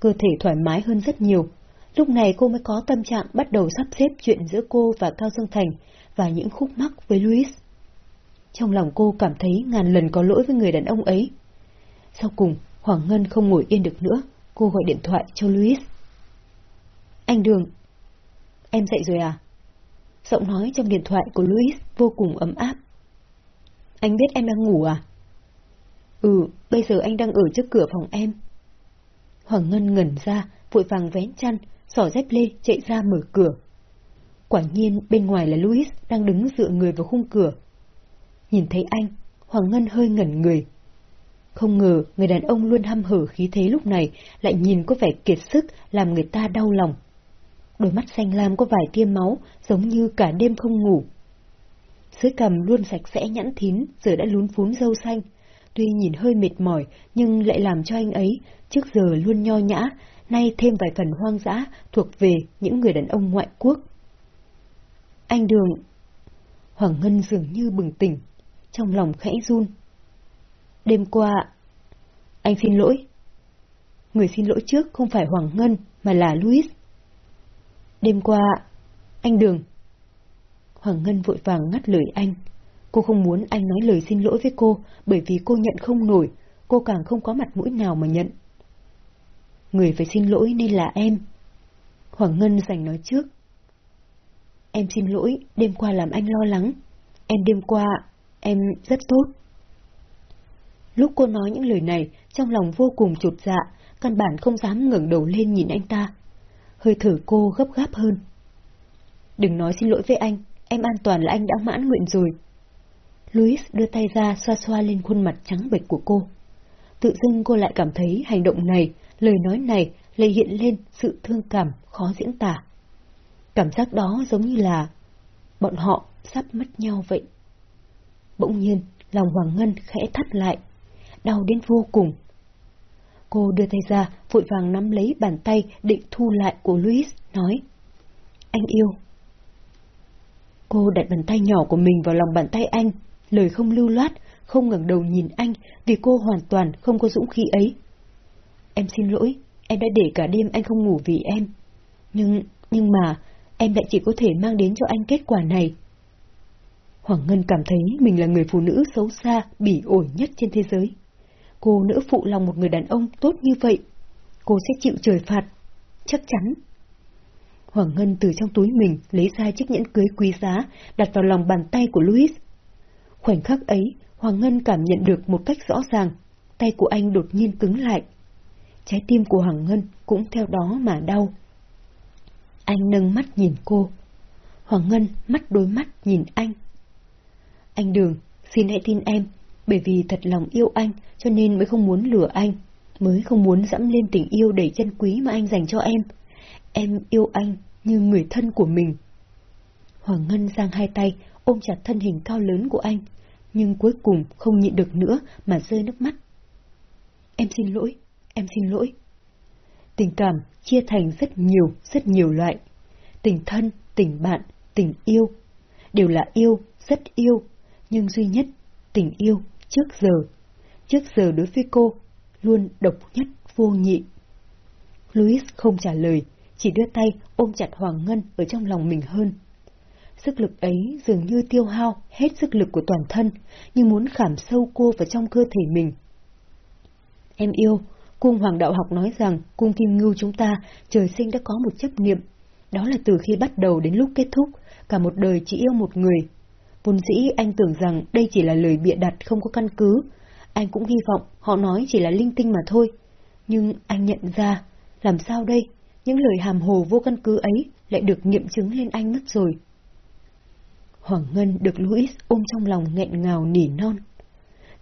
Cơ thể thoải mái hơn rất nhiều, lúc này cô mới có tâm trạng bắt đầu sắp xếp chuyện giữa cô và Cao Dương Thành và những khúc mắc với Louis. Trong lòng cô cảm thấy ngàn lần có lỗi với người đàn ông ấy. Sau cùng, Hoàng Ngân không ngồi yên được nữa, cô gọi điện thoại cho Louis. Anh Đường, em dậy rồi à? Giọng nói trong điện thoại của Louis vô cùng ấm áp. Anh biết em đang ngủ à? Ừ, bây giờ anh đang ở trước cửa phòng em. Hoàng Ngân ngẩn ra, vội vàng vén chăn, sỏ dép lê chạy ra mở cửa. Quả nhiên bên ngoài là Louis đang đứng dựa người vào khung cửa. Nhìn thấy anh, Hoàng Ngân hơi ngẩn người. Không ngờ người đàn ông luôn hăm hở khí thế lúc này lại nhìn có vẻ kiệt sức làm người ta đau lòng. Đôi mắt xanh lam có vài tia máu giống như cả đêm không ngủ. Dưới cầm luôn sạch sẽ nhẵn thín giờ đã lún phún dâu xanh. Tuy nhìn hơi mệt mỏi nhưng lại làm cho anh ấy trước giờ luôn nho nhã, nay thêm vài phần hoang dã thuộc về những người đàn ông ngoại quốc. Anh Đường... Hoàng Ngân dường như bừng tỉnh, trong lòng khẽ run. Đêm qua... Anh xin lỗi. Người xin lỗi trước không phải Hoàng Ngân, mà là Louis. Đêm qua... Anh Đường... Hoàng Ngân vội vàng ngắt lời anh. Cô không muốn anh nói lời xin lỗi với cô, bởi vì cô nhận không nổi, cô càng không có mặt mũi nào mà nhận. Người phải xin lỗi nên là em. Hoàng Ngân giành nói trước. Em xin lỗi, đêm qua làm anh lo lắng. Em đêm qua, em rất tốt. Lúc cô nói những lời này, trong lòng vô cùng chột dạ, căn bản không dám ngẩng đầu lên nhìn anh ta. Hơi thở cô gấp gáp hơn. Đừng nói xin lỗi với anh, em an toàn là anh đã mãn nguyện rồi. Louis đưa tay ra xoa xoa lên khuôn mặt trắng bệch của cô. Tự dưng cô lại cảm thấy hành động này, lời nói này lại hiện lên sự thương cảm khó diễn tả. Cảm giác đó giống như là bọn họ sắp mất nhau vậy. Bỗng nhiên, lòng Hoàng Ngân khẽ thắt lại, đau đến vô cùng. Cô đưa tay ra, vội vàng nắm lấy bàn tay định thu lại của Louis, nói Anh yêu. Cô đặt bàn tay nhỏ của mình vào lòng bàn tay anh, lời không lưu loát, không ngẩng đầu nhìn anh vì cô hoàn toàn không có dũng khí ấy. Em xin lỗi, em đã để cả đêm anh không ngủ vì em. Nhưng, nhưng mà, em lại chỉ có thể mang đến cho anh kết quả này. Hoàng Ngân cảm thấy mình là người phụ nữ xấu xa, bỉ ổi nhất trên thế giới. Cô nữ phụ lòng một người đàn ông tốt như vậy. Cô sẽ chịu trời phạt. Chắc chắn. Hoàng Ngân từ trong túi mình lấy ra chiếc nhẫn cưới quý giá, đặt vào lòng bàn tay của Louis. Khoảnh khắc ấy, Hoàng Ngân cảm nhận được một cách rõ ràng, tay của anh đột nhiên cứng lại. Trái tim của Hoàng Ngân cũng theo đó mà đau. Anh nâng mắt nhìn cô. Hoàng Ngân mắt đối mắt nhìn anh. Anh Đường, xin hãy tin em, bởi vì thật lòng yêu anh cho nên mới không muốn lừa anh, mới không muốn dẫm lên tình yêu đầy chân quý mà anh dành cho em. Em yêu anh như người thân của mình. Hoàng Ngân giang hai tay, ôm chặt thân hình cao lớn của anh, nhưng cuối cùng không nhịn được nữa mà rơi nước mắt. Em xin lỗi, em xin lỗi. Tình cảm chia thành rất nhiều, rất nhiều loại. Tình thân, tình bạn, tình yêu. Đều là yêu, rất yêu, nhưng duy nhất, tình yêu trước giờ. Trước giờ đối với cô, luôn độc nhất, vô nhị. Louis không trả lời, chỉ đưa tay ôm chặt Hoàng Ngân ở trong lòng mình hơn. Sức lực ấy dường như tiêu hao hết sức lực của toàn thân, như muốn khảm sâu cô vào trong cơ thể mình. Em yêu, cung hoàng đạo học nói rằng cung kim ngưu chúng ta trời sinh đã có một chấp niệm. Đó là từ khi bắt đầu đến lúc kết thúc, cả một đời chỉ yêu một người. Vốn dĩ anh tưởng rằng đây chỉ là lời bịa đặt không có căn cứ. Anh cũng hy vọng họ nói chỉ là linh tinh mà thôi. Nhưng anh nhận ra, làm sao đây? Những lời hàm hồ vô căn cứ ấy lại được nghiệm chứng lên anh mất rồi. Hoàng Ngân được Louis ôm trong lòng nghẹn ngào nỉ non.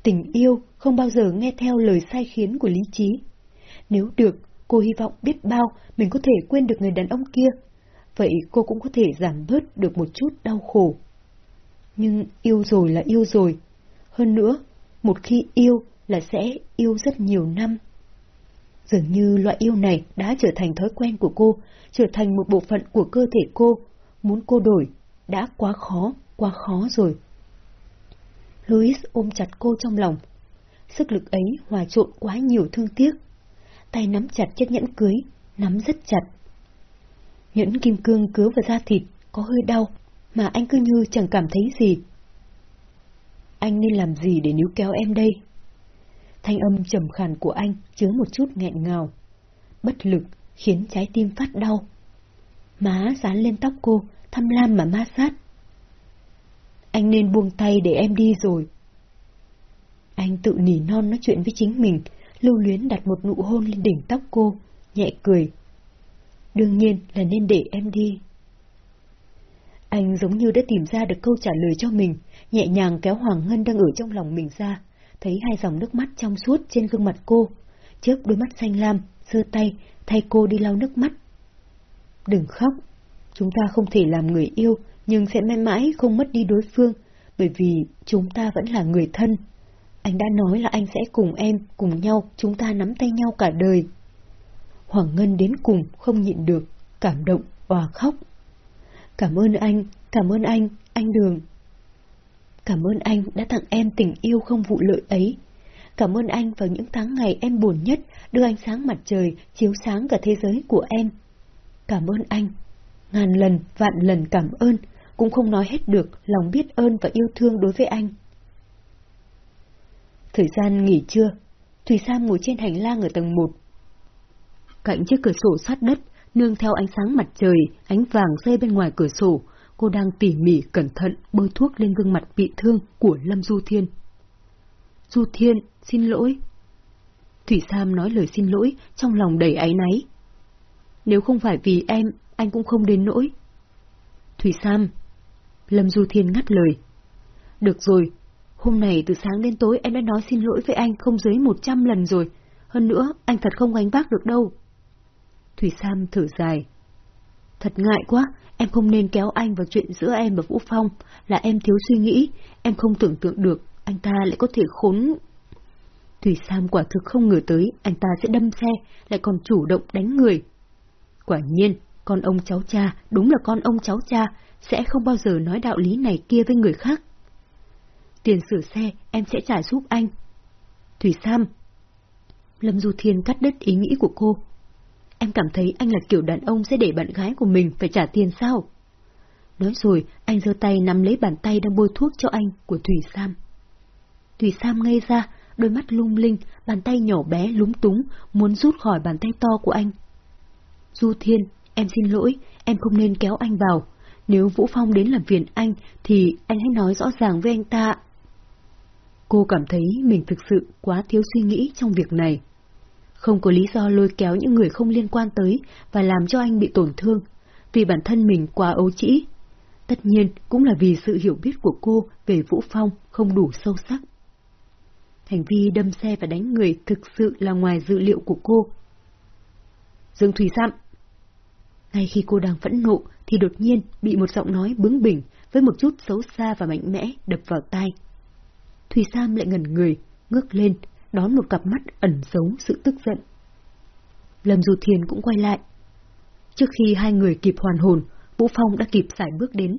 Tình yêu không bao giờ nghe theo lời sai khiến của lý trí. Nếu được, cô hy vọng biết bao mình có thể quên được người đàn ông kia. Vậy cô cũng có thể giảm bớt được một chút đau khổ. Nhưng yêu rồi là yêu rồi. Hơn nữa, một khi yêu là sẽ yêu rất nhiều năm. Dường như loại yêu này đã trở thành thói quen của cô, trở thành một bộ phận của cơ thể cô. Muốn cô đổi đã quá khó, quá khó rồi. Louis ôm chặt cô trong lòng. Sức lực ấy hòa trộn quá nhiều thương tiếc. Tay nắm chặt chiếc nhẫn cưới, nắm rất chặt. Nhẫn kim cương cứa vào da thịt, có hơi đau, mà anh cứ như chẳng cảm thấy gì. Anh nên làm gì để níu kéo em đây? Thanh âm trầm khàn của anh chứa một chút nghẹn ngào. Bất lực khiến trái tim phát đau. Má dán lên tóc cô, thăm lam mà ma sát. Anh nên buông tay để em đi rồi. Anh tự nỉ non nói chuyện với chính mình, Lưu Luyến đặt một nụ hôn lên đỉnh tóc cô, nhẹ cười. Đương nhiên là nên để em đi. Anh giống như đã tìm ra được câu trả lời cho mình, nhẹ nhàng kéo Hoàng Ngân đang ở trong lòng mình ra, thấy hai dòng nước mắt trong suốt trên gương mặt cô, chớp đôi mắt xanh lam, giơ tay, thay cô đi lau nước mắt. Đừng khóc, chúng ta không thể làm người yêu, nhưng sẽ mãi mãi không mất đi đối phương, bởi vì chúng ta vẫn là người thân. Anh đã nói là anh sẽ cùng em, cùng nhau, chúng ta nắm tay nhau cả đời. Hoàng Ngân đến cùng không nhịn được, cảm động, và khóc. Cảm ơn anh, cảm ơn anh, anh Đường. Cảm ơn anh đã tặng em tình yêu không vụ lợi ấy. Cảm ơn anh vào những tháng ngày em buồn nhất, đưa ánh sáng mặt trời chiếu sáng cả thế giới của em. Cảm ơn anh. Ngàn lần, vạn lần cảm ơn, cũng không nói hết được lòng biết ơn và yêu thương đối với anh. Thời gian nghỉ trưa, Thủy Sam ngồi trên hành lang ở tầng 1. Cạnh chiếc cửa sổ sát đất, nương theo ánh sáng mặt trời, ánh vàng rơi bên ngoài cửa sổ, cô đang tỉ mỉ cẩn thận bôi thuốc lên gương mặt bị thương của Lâm Du Thiên. Du Thiên, xin lỗi. Thủy Sam nói lời xin lỗi, trong lòng đầy áy náy. Nếu không phải vì em, anh cũng không đến nỗi. Thủy Sam. Lâm Du Thiên ngắt lời. Được rồi, hôm nay từ sáng đến tối em đã nói xin lỗi với anh không dưới một trăm lần rồi. Hơn nữa, anh thật không gánh vác được đâu. Thủy Sam thở dài. Thật ngại quá, em không nên kéo anh vào chuyện giữa em và Vũ Phong, là em thiếu suy nghĩ, em không tưởng tượng được, anh ta lại có thể khốn... Thủy Sam quả thực không ngờ tới anh ta sẽ đâm xe, lại còn chủ động đánh người. Quả nhiên, con ông cháu cha, đúng là con ông cháu cha, sẽ không bao giờ nói đạo lý này kia với người khác. Tiền sửa xe em sẽ trả giúp anh. Thủy Sam. Lâm Du Thiên cắt đứt ý nghĩ của cô. Em cảm thấy anh là kiểu đàn ông sẽ để bạn gái của mình phải trả tiền sao? Nói rồi, anh giơ tay nắm lấy bàn tay đang bôi thuốc cho anh của Thủy Sam. Thủy Sam ngây ra, đôi mắt lung linh, bàn tay nhỏ bé lúng túng, muốn rút khỏi bàn tay to của anh. Du Thiên, em xin lỗi, em không nên kéo anh vào. Nếu Vũ Phong đến làm phiền anh, thì anh hãy nói rõ ràng với anh ta. Cô cảm thấy mình thực sự quá thiếu suy nghĩ trong việc này. Không có lý do lôi kéo những người không liên quan tới và làm cho anh bị tổn thương, vì bản thân mình quá ấu trĩ. Tất nhiên cũng là vì sự hiểu biết của cô về Vũ Phong không đủ sâu sắc. Hành vi đâm xe và đánh người thực sự là ngoài dự liệu của cô. Dương Thủy Sam Ngay khi cô đang phẫn nộ thì đột nhiên bị một giọng nói bướng bỉnh với một chút xấu xa và mạnh mẽ đập vào tai. Thủy Sam lại ngẩn người, ngước lên, đón một cặp mắt ẩn giấu sự tức giận. Lâm Du Thiên cũng quay lại. Trước khi hai người kịp hoàn hồn, Vũ Phong đã kịp giải bước đến.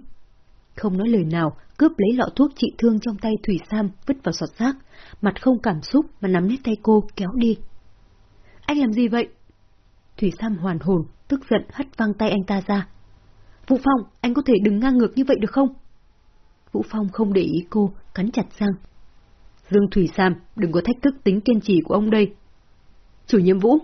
Không nói lời nào, cướp lấy lọ thuốc trị thương trong tay Thủy Sam vứt vào sọt rác, mặt không cảm xúc mà nắm lấy tay cô kéo đi. Anh làm gì vậy? Thủy Sam hoàn hồn, tức giận hất văng tay anh ta ra. Vũ Phong, anh có thể đừng ngang ngược như vậy được không? Vũ Phong không để ý cô, cắn chặt răng. Dương Thủy Sam, đừng có thách thức tính kiên trì của ông đây. Chủ nhiệm Vũ.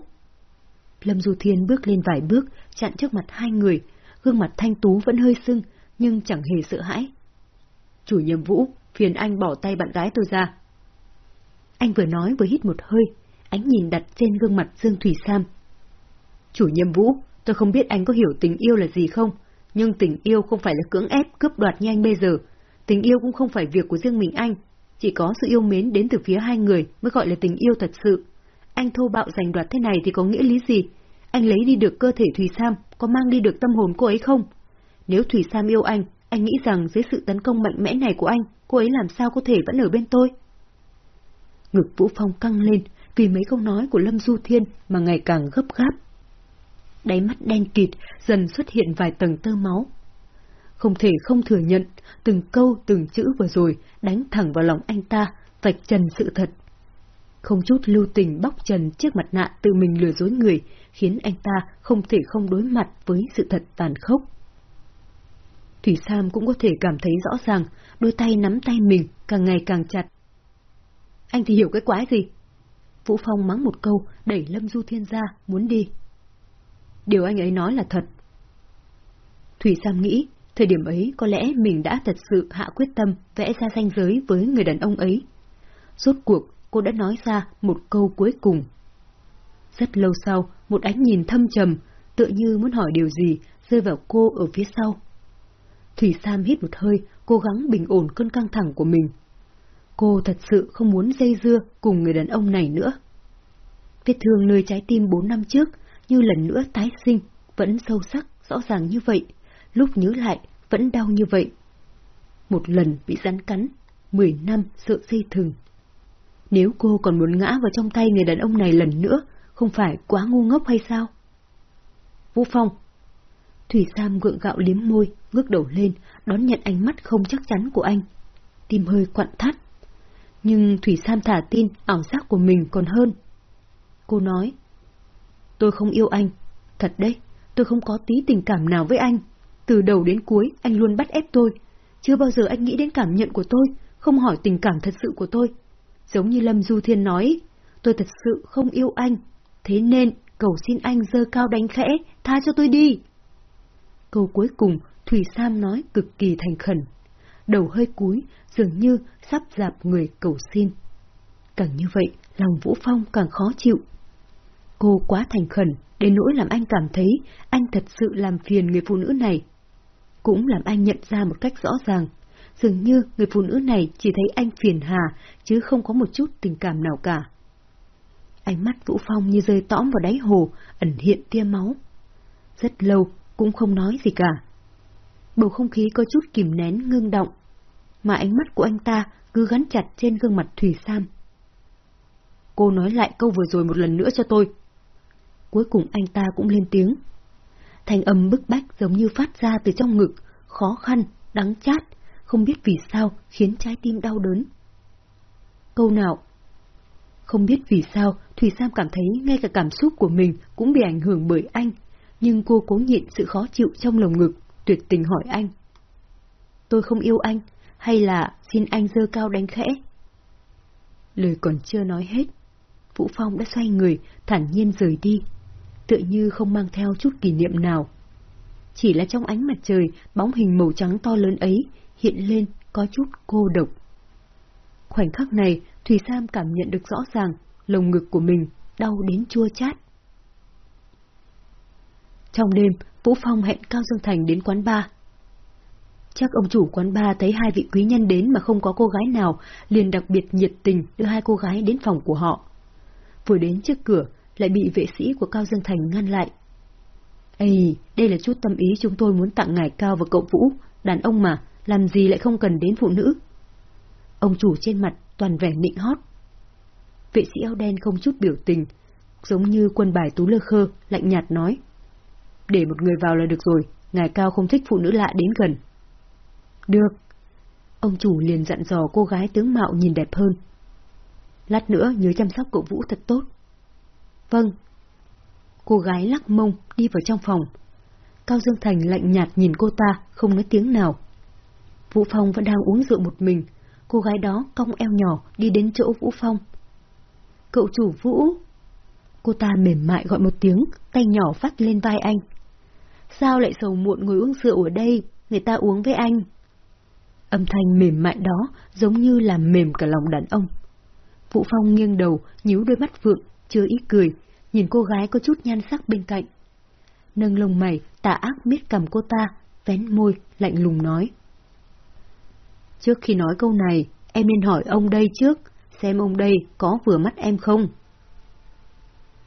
Lâm Du Thiên bước lên vài bước, chặn trước mặt hai người, gương mặt thanh tú vẫn hơi sưng, nhưng chẳng hề sợ hãi. Chủ nhiệm Vũ, phiền anh bỏ tay bạn gái tôi ra. Anh vừa nói vừa hít một hơi, ánh nhìn đặt trên gương mặt Dương Thủy Sam. Chủ nhiệm Vũ, tôi không biết anh có hiểu tình yêu là gì không, nhưng tình yêu không phải là cưỡng ép cướp đoạt như anh bây giờ. Tình yêu cũng không phải việc của riêng mình anh, chỉ có sự yêu mến đến từ phía hai người mới gọi là tình yêu thật sự. Anh thô bạo giành đoạt thế này thì có nghĩa lý gì? Anh lấy đi được cơ thể Thùy Sam, có mang đi được tâm hồn cô ấy không? Nếu Thùy Sam yêu anh, anh nghĩ rằng dưới sự tấn công mạnh mẽ này của anh, cô ấy làm sao có thể vẫn ở bên tôi? Ngực Vũ Phong căng lên vì mấy câu nói của Lâm Du Thiên mà ngày càng gấp gáp. Đáy mắt đen kịt dần xuất hiện vài tầng tơ máu. Không thể không thừa nhận, từng câu từng chữ vừa rồi đánh thẳng vào lòng anh ta, vạch trần sự thật. Không chút lưu tình bóc trần chiếc mặt nạ tự mình lừa dối người, khiến anh ta không thể không đối mặt với sự thật tàn khốc. Thủy Sam cũng có thể cảm thấy rõ ràng, đôi tay nắm tay mình càng ngày càng chặt. Anh thì hiểu cái quái gì? Vũ Phong mắng một câu, đẩy Lâm Du Thiên ra, muốn đi. Điều anh ấy nói là thật. Thủy Sam nghĩ, thời điểm ấy có lẽ mình đã thật sự hạ quyết tâm vẽ ra ranh giới với người đàn ông ấy. Rốt cuộc, cô đã nói ra một câu cuối cùng. Rất lâu sau, một ánh nhìn thâm trầm, tựa như muốn hỏi điều gì, rơi vào cô ở phía sau. Thủy Sam hít một hơi, cố gắng bình ổn cơn căng thẳng của mình. Cô thật sự không muốn dây dưa cùng người đàn ông này nữa. Vết thương nơi trái tim bốn năm trước, như lần nữa tái sinh, vẫn sâu sắc, rõ ràng như vậy, lúc nhớ lại, vẫn đau như vậy. Một lần bị rắn cắn, mười năm sợ dây thừng. Nếu cô còn muốn ngã vào trong tay người đàn ông này lần nữa, không phải quá ngu ngốc hay sao? Vũ Phong Thủy Sam gượng gạo liếm môi, ngước đầu lên, đón nhận ánh mắt không chắc chắn của anh. Tim hơi quặn thắt. Nhưng Thủy Sam thả tin ảo giác của mình còn hơn. Cô nói, tôi không yêu anh. Thật đấy, tôi không có tí tình cảm nào với anh. Từ đầu đến cuối, anh luôn bắt ép tôi. Chưa bao giờ anh nghĩ đến cảm nhận của tôi, không hỏi tình cảm thật sự của tôi. Giống như Lâm Du Thiên nói, tôi thật sự không yêu anh. Thế nên, cầu xin anh dơ cao đánh khẽ, tha cho tôi đi. Câu cuối cùng, Thủy Sam nói cực kỳ thành khẩn. Đầu hơi cúi, dường như sắp dạp người cầu xin. Càng như vậy, lòng Vũ Phong càng khó chịu. Cô quá thành khẩn, đến nỗi làm anh cảm thấy anh thật sự làm phiền người phụ nữ này. Cũng làm anh nhận ra một cách rõ ràng, dường như người phụ nữ này chỉ thấy anh phiền hà, chứ không có một chút tình cảm nào cả. Ánh mắt Vũ Phong như rơi tõm vào đáy hồ, ẩn hiện tia máu. Rất lâu, cũng không nói gì cả. Bầu không khí có chút kìm nén ngưng động, mà ánh mắt của anh ta cứ gắn chặt trên gương mặt Thủy Sam. Cô nói lại câu vừa rồi một lần nữa cho tôi. Cuối cùng anh ta cũng lên tiếng thanh âm bức bách giống như phát ra từ trong ngực, khó khăn, đắng chát, không biết vì sao khiến trái tim đau đớn. Câu nào? Không biết vì sao, Thủy Sam cảm thấy ngay cả cảm xúc của mình cũng bị ảnh hưởng bởi anh, nhưng cô cố nhịn sự khó chịu trong lồng ngực, tuyệt tình hỏi anh. Tôi không yêu anh, hay là xin anh dơ cao đánh khẽ? Lời còn chưa nói hết, Vũ Phong đã xoay người, thản nhiên rời đi, tựa như không mang theo chút kỷ niệm nào. Chỉ là trong ánh mặt trời, bóng hình màu trắng to lớn ấy hiện lên có chút cô độc. Khoảnh khắc này, Thùy Sam cảm nhận được rõ ràng, lồng ngực của mình đau đến chua chát. Trong đêm, Vũ Phong hẹn Cao Dương Thành đến quán bar. Chắc ông chủ quán bar thấy hai vị quý nhân đến mà không có cô gái nào, liền đặc biệt nhiệt tình đưa hai cô gái đến phòng của họ. Vừa đến trước cửa, lại bị vệ sĩ của Cao Dương Thành ngăn lại. Ê, đây là chút tâm ý chúng tôi muốn tặng ngài Cao và cậu Vũ, đàn ông mà, làm gì lại không cần đến phụ nữ. Ông chủ trên mặt toàn vẻ nịnh hót. Vệ sĩ áo đen không chút biểu tình, giống như quân bài tú lơ khơ, lạnh nhạt nói. Để một người vào là được rồi, ngài Cao không thích phụ nữ lạ đến gần. Được. Ông chủ liền dặn dò cô gái tướng mạo nhìn đẹp hơn. Lát nữa nhớ chăm sóc cậu Vũ thật tốt. Vâng. Cô gái lắc mông đi vào trong phòng. Cao Dương Thành lạnh nhạt nhìn cô ta, không nói tiếng nào. Vũ Phong vẫn đang uống rượu một mình. Cô gái đó cong eo nhỏ đi đến chỗ Vũ Phong. Cậu chủ Vũ. Cô ta mềm mại gọi một tiếng, tay nhỏ vắt lên vai anh. Sao lại sầu muộn ngồi uống rượu ở đây, người ta uống với anh. Âm thanh mềm mại đó giống như làm mềm cả lòng đàn ông. Vũ Phong nghiêng đầu, nhíu đôi mắt vượng, chưa ít cười, nhìn cô gái có chút nhan sắc bên cạnh. Nâng lông mày, tà ác miết cầm cô ta, vén môi, lạnh lùng nói. Trước khi nói câu này, em nên hỏi ông đây trước, xem ông đây có vừa mắt em không?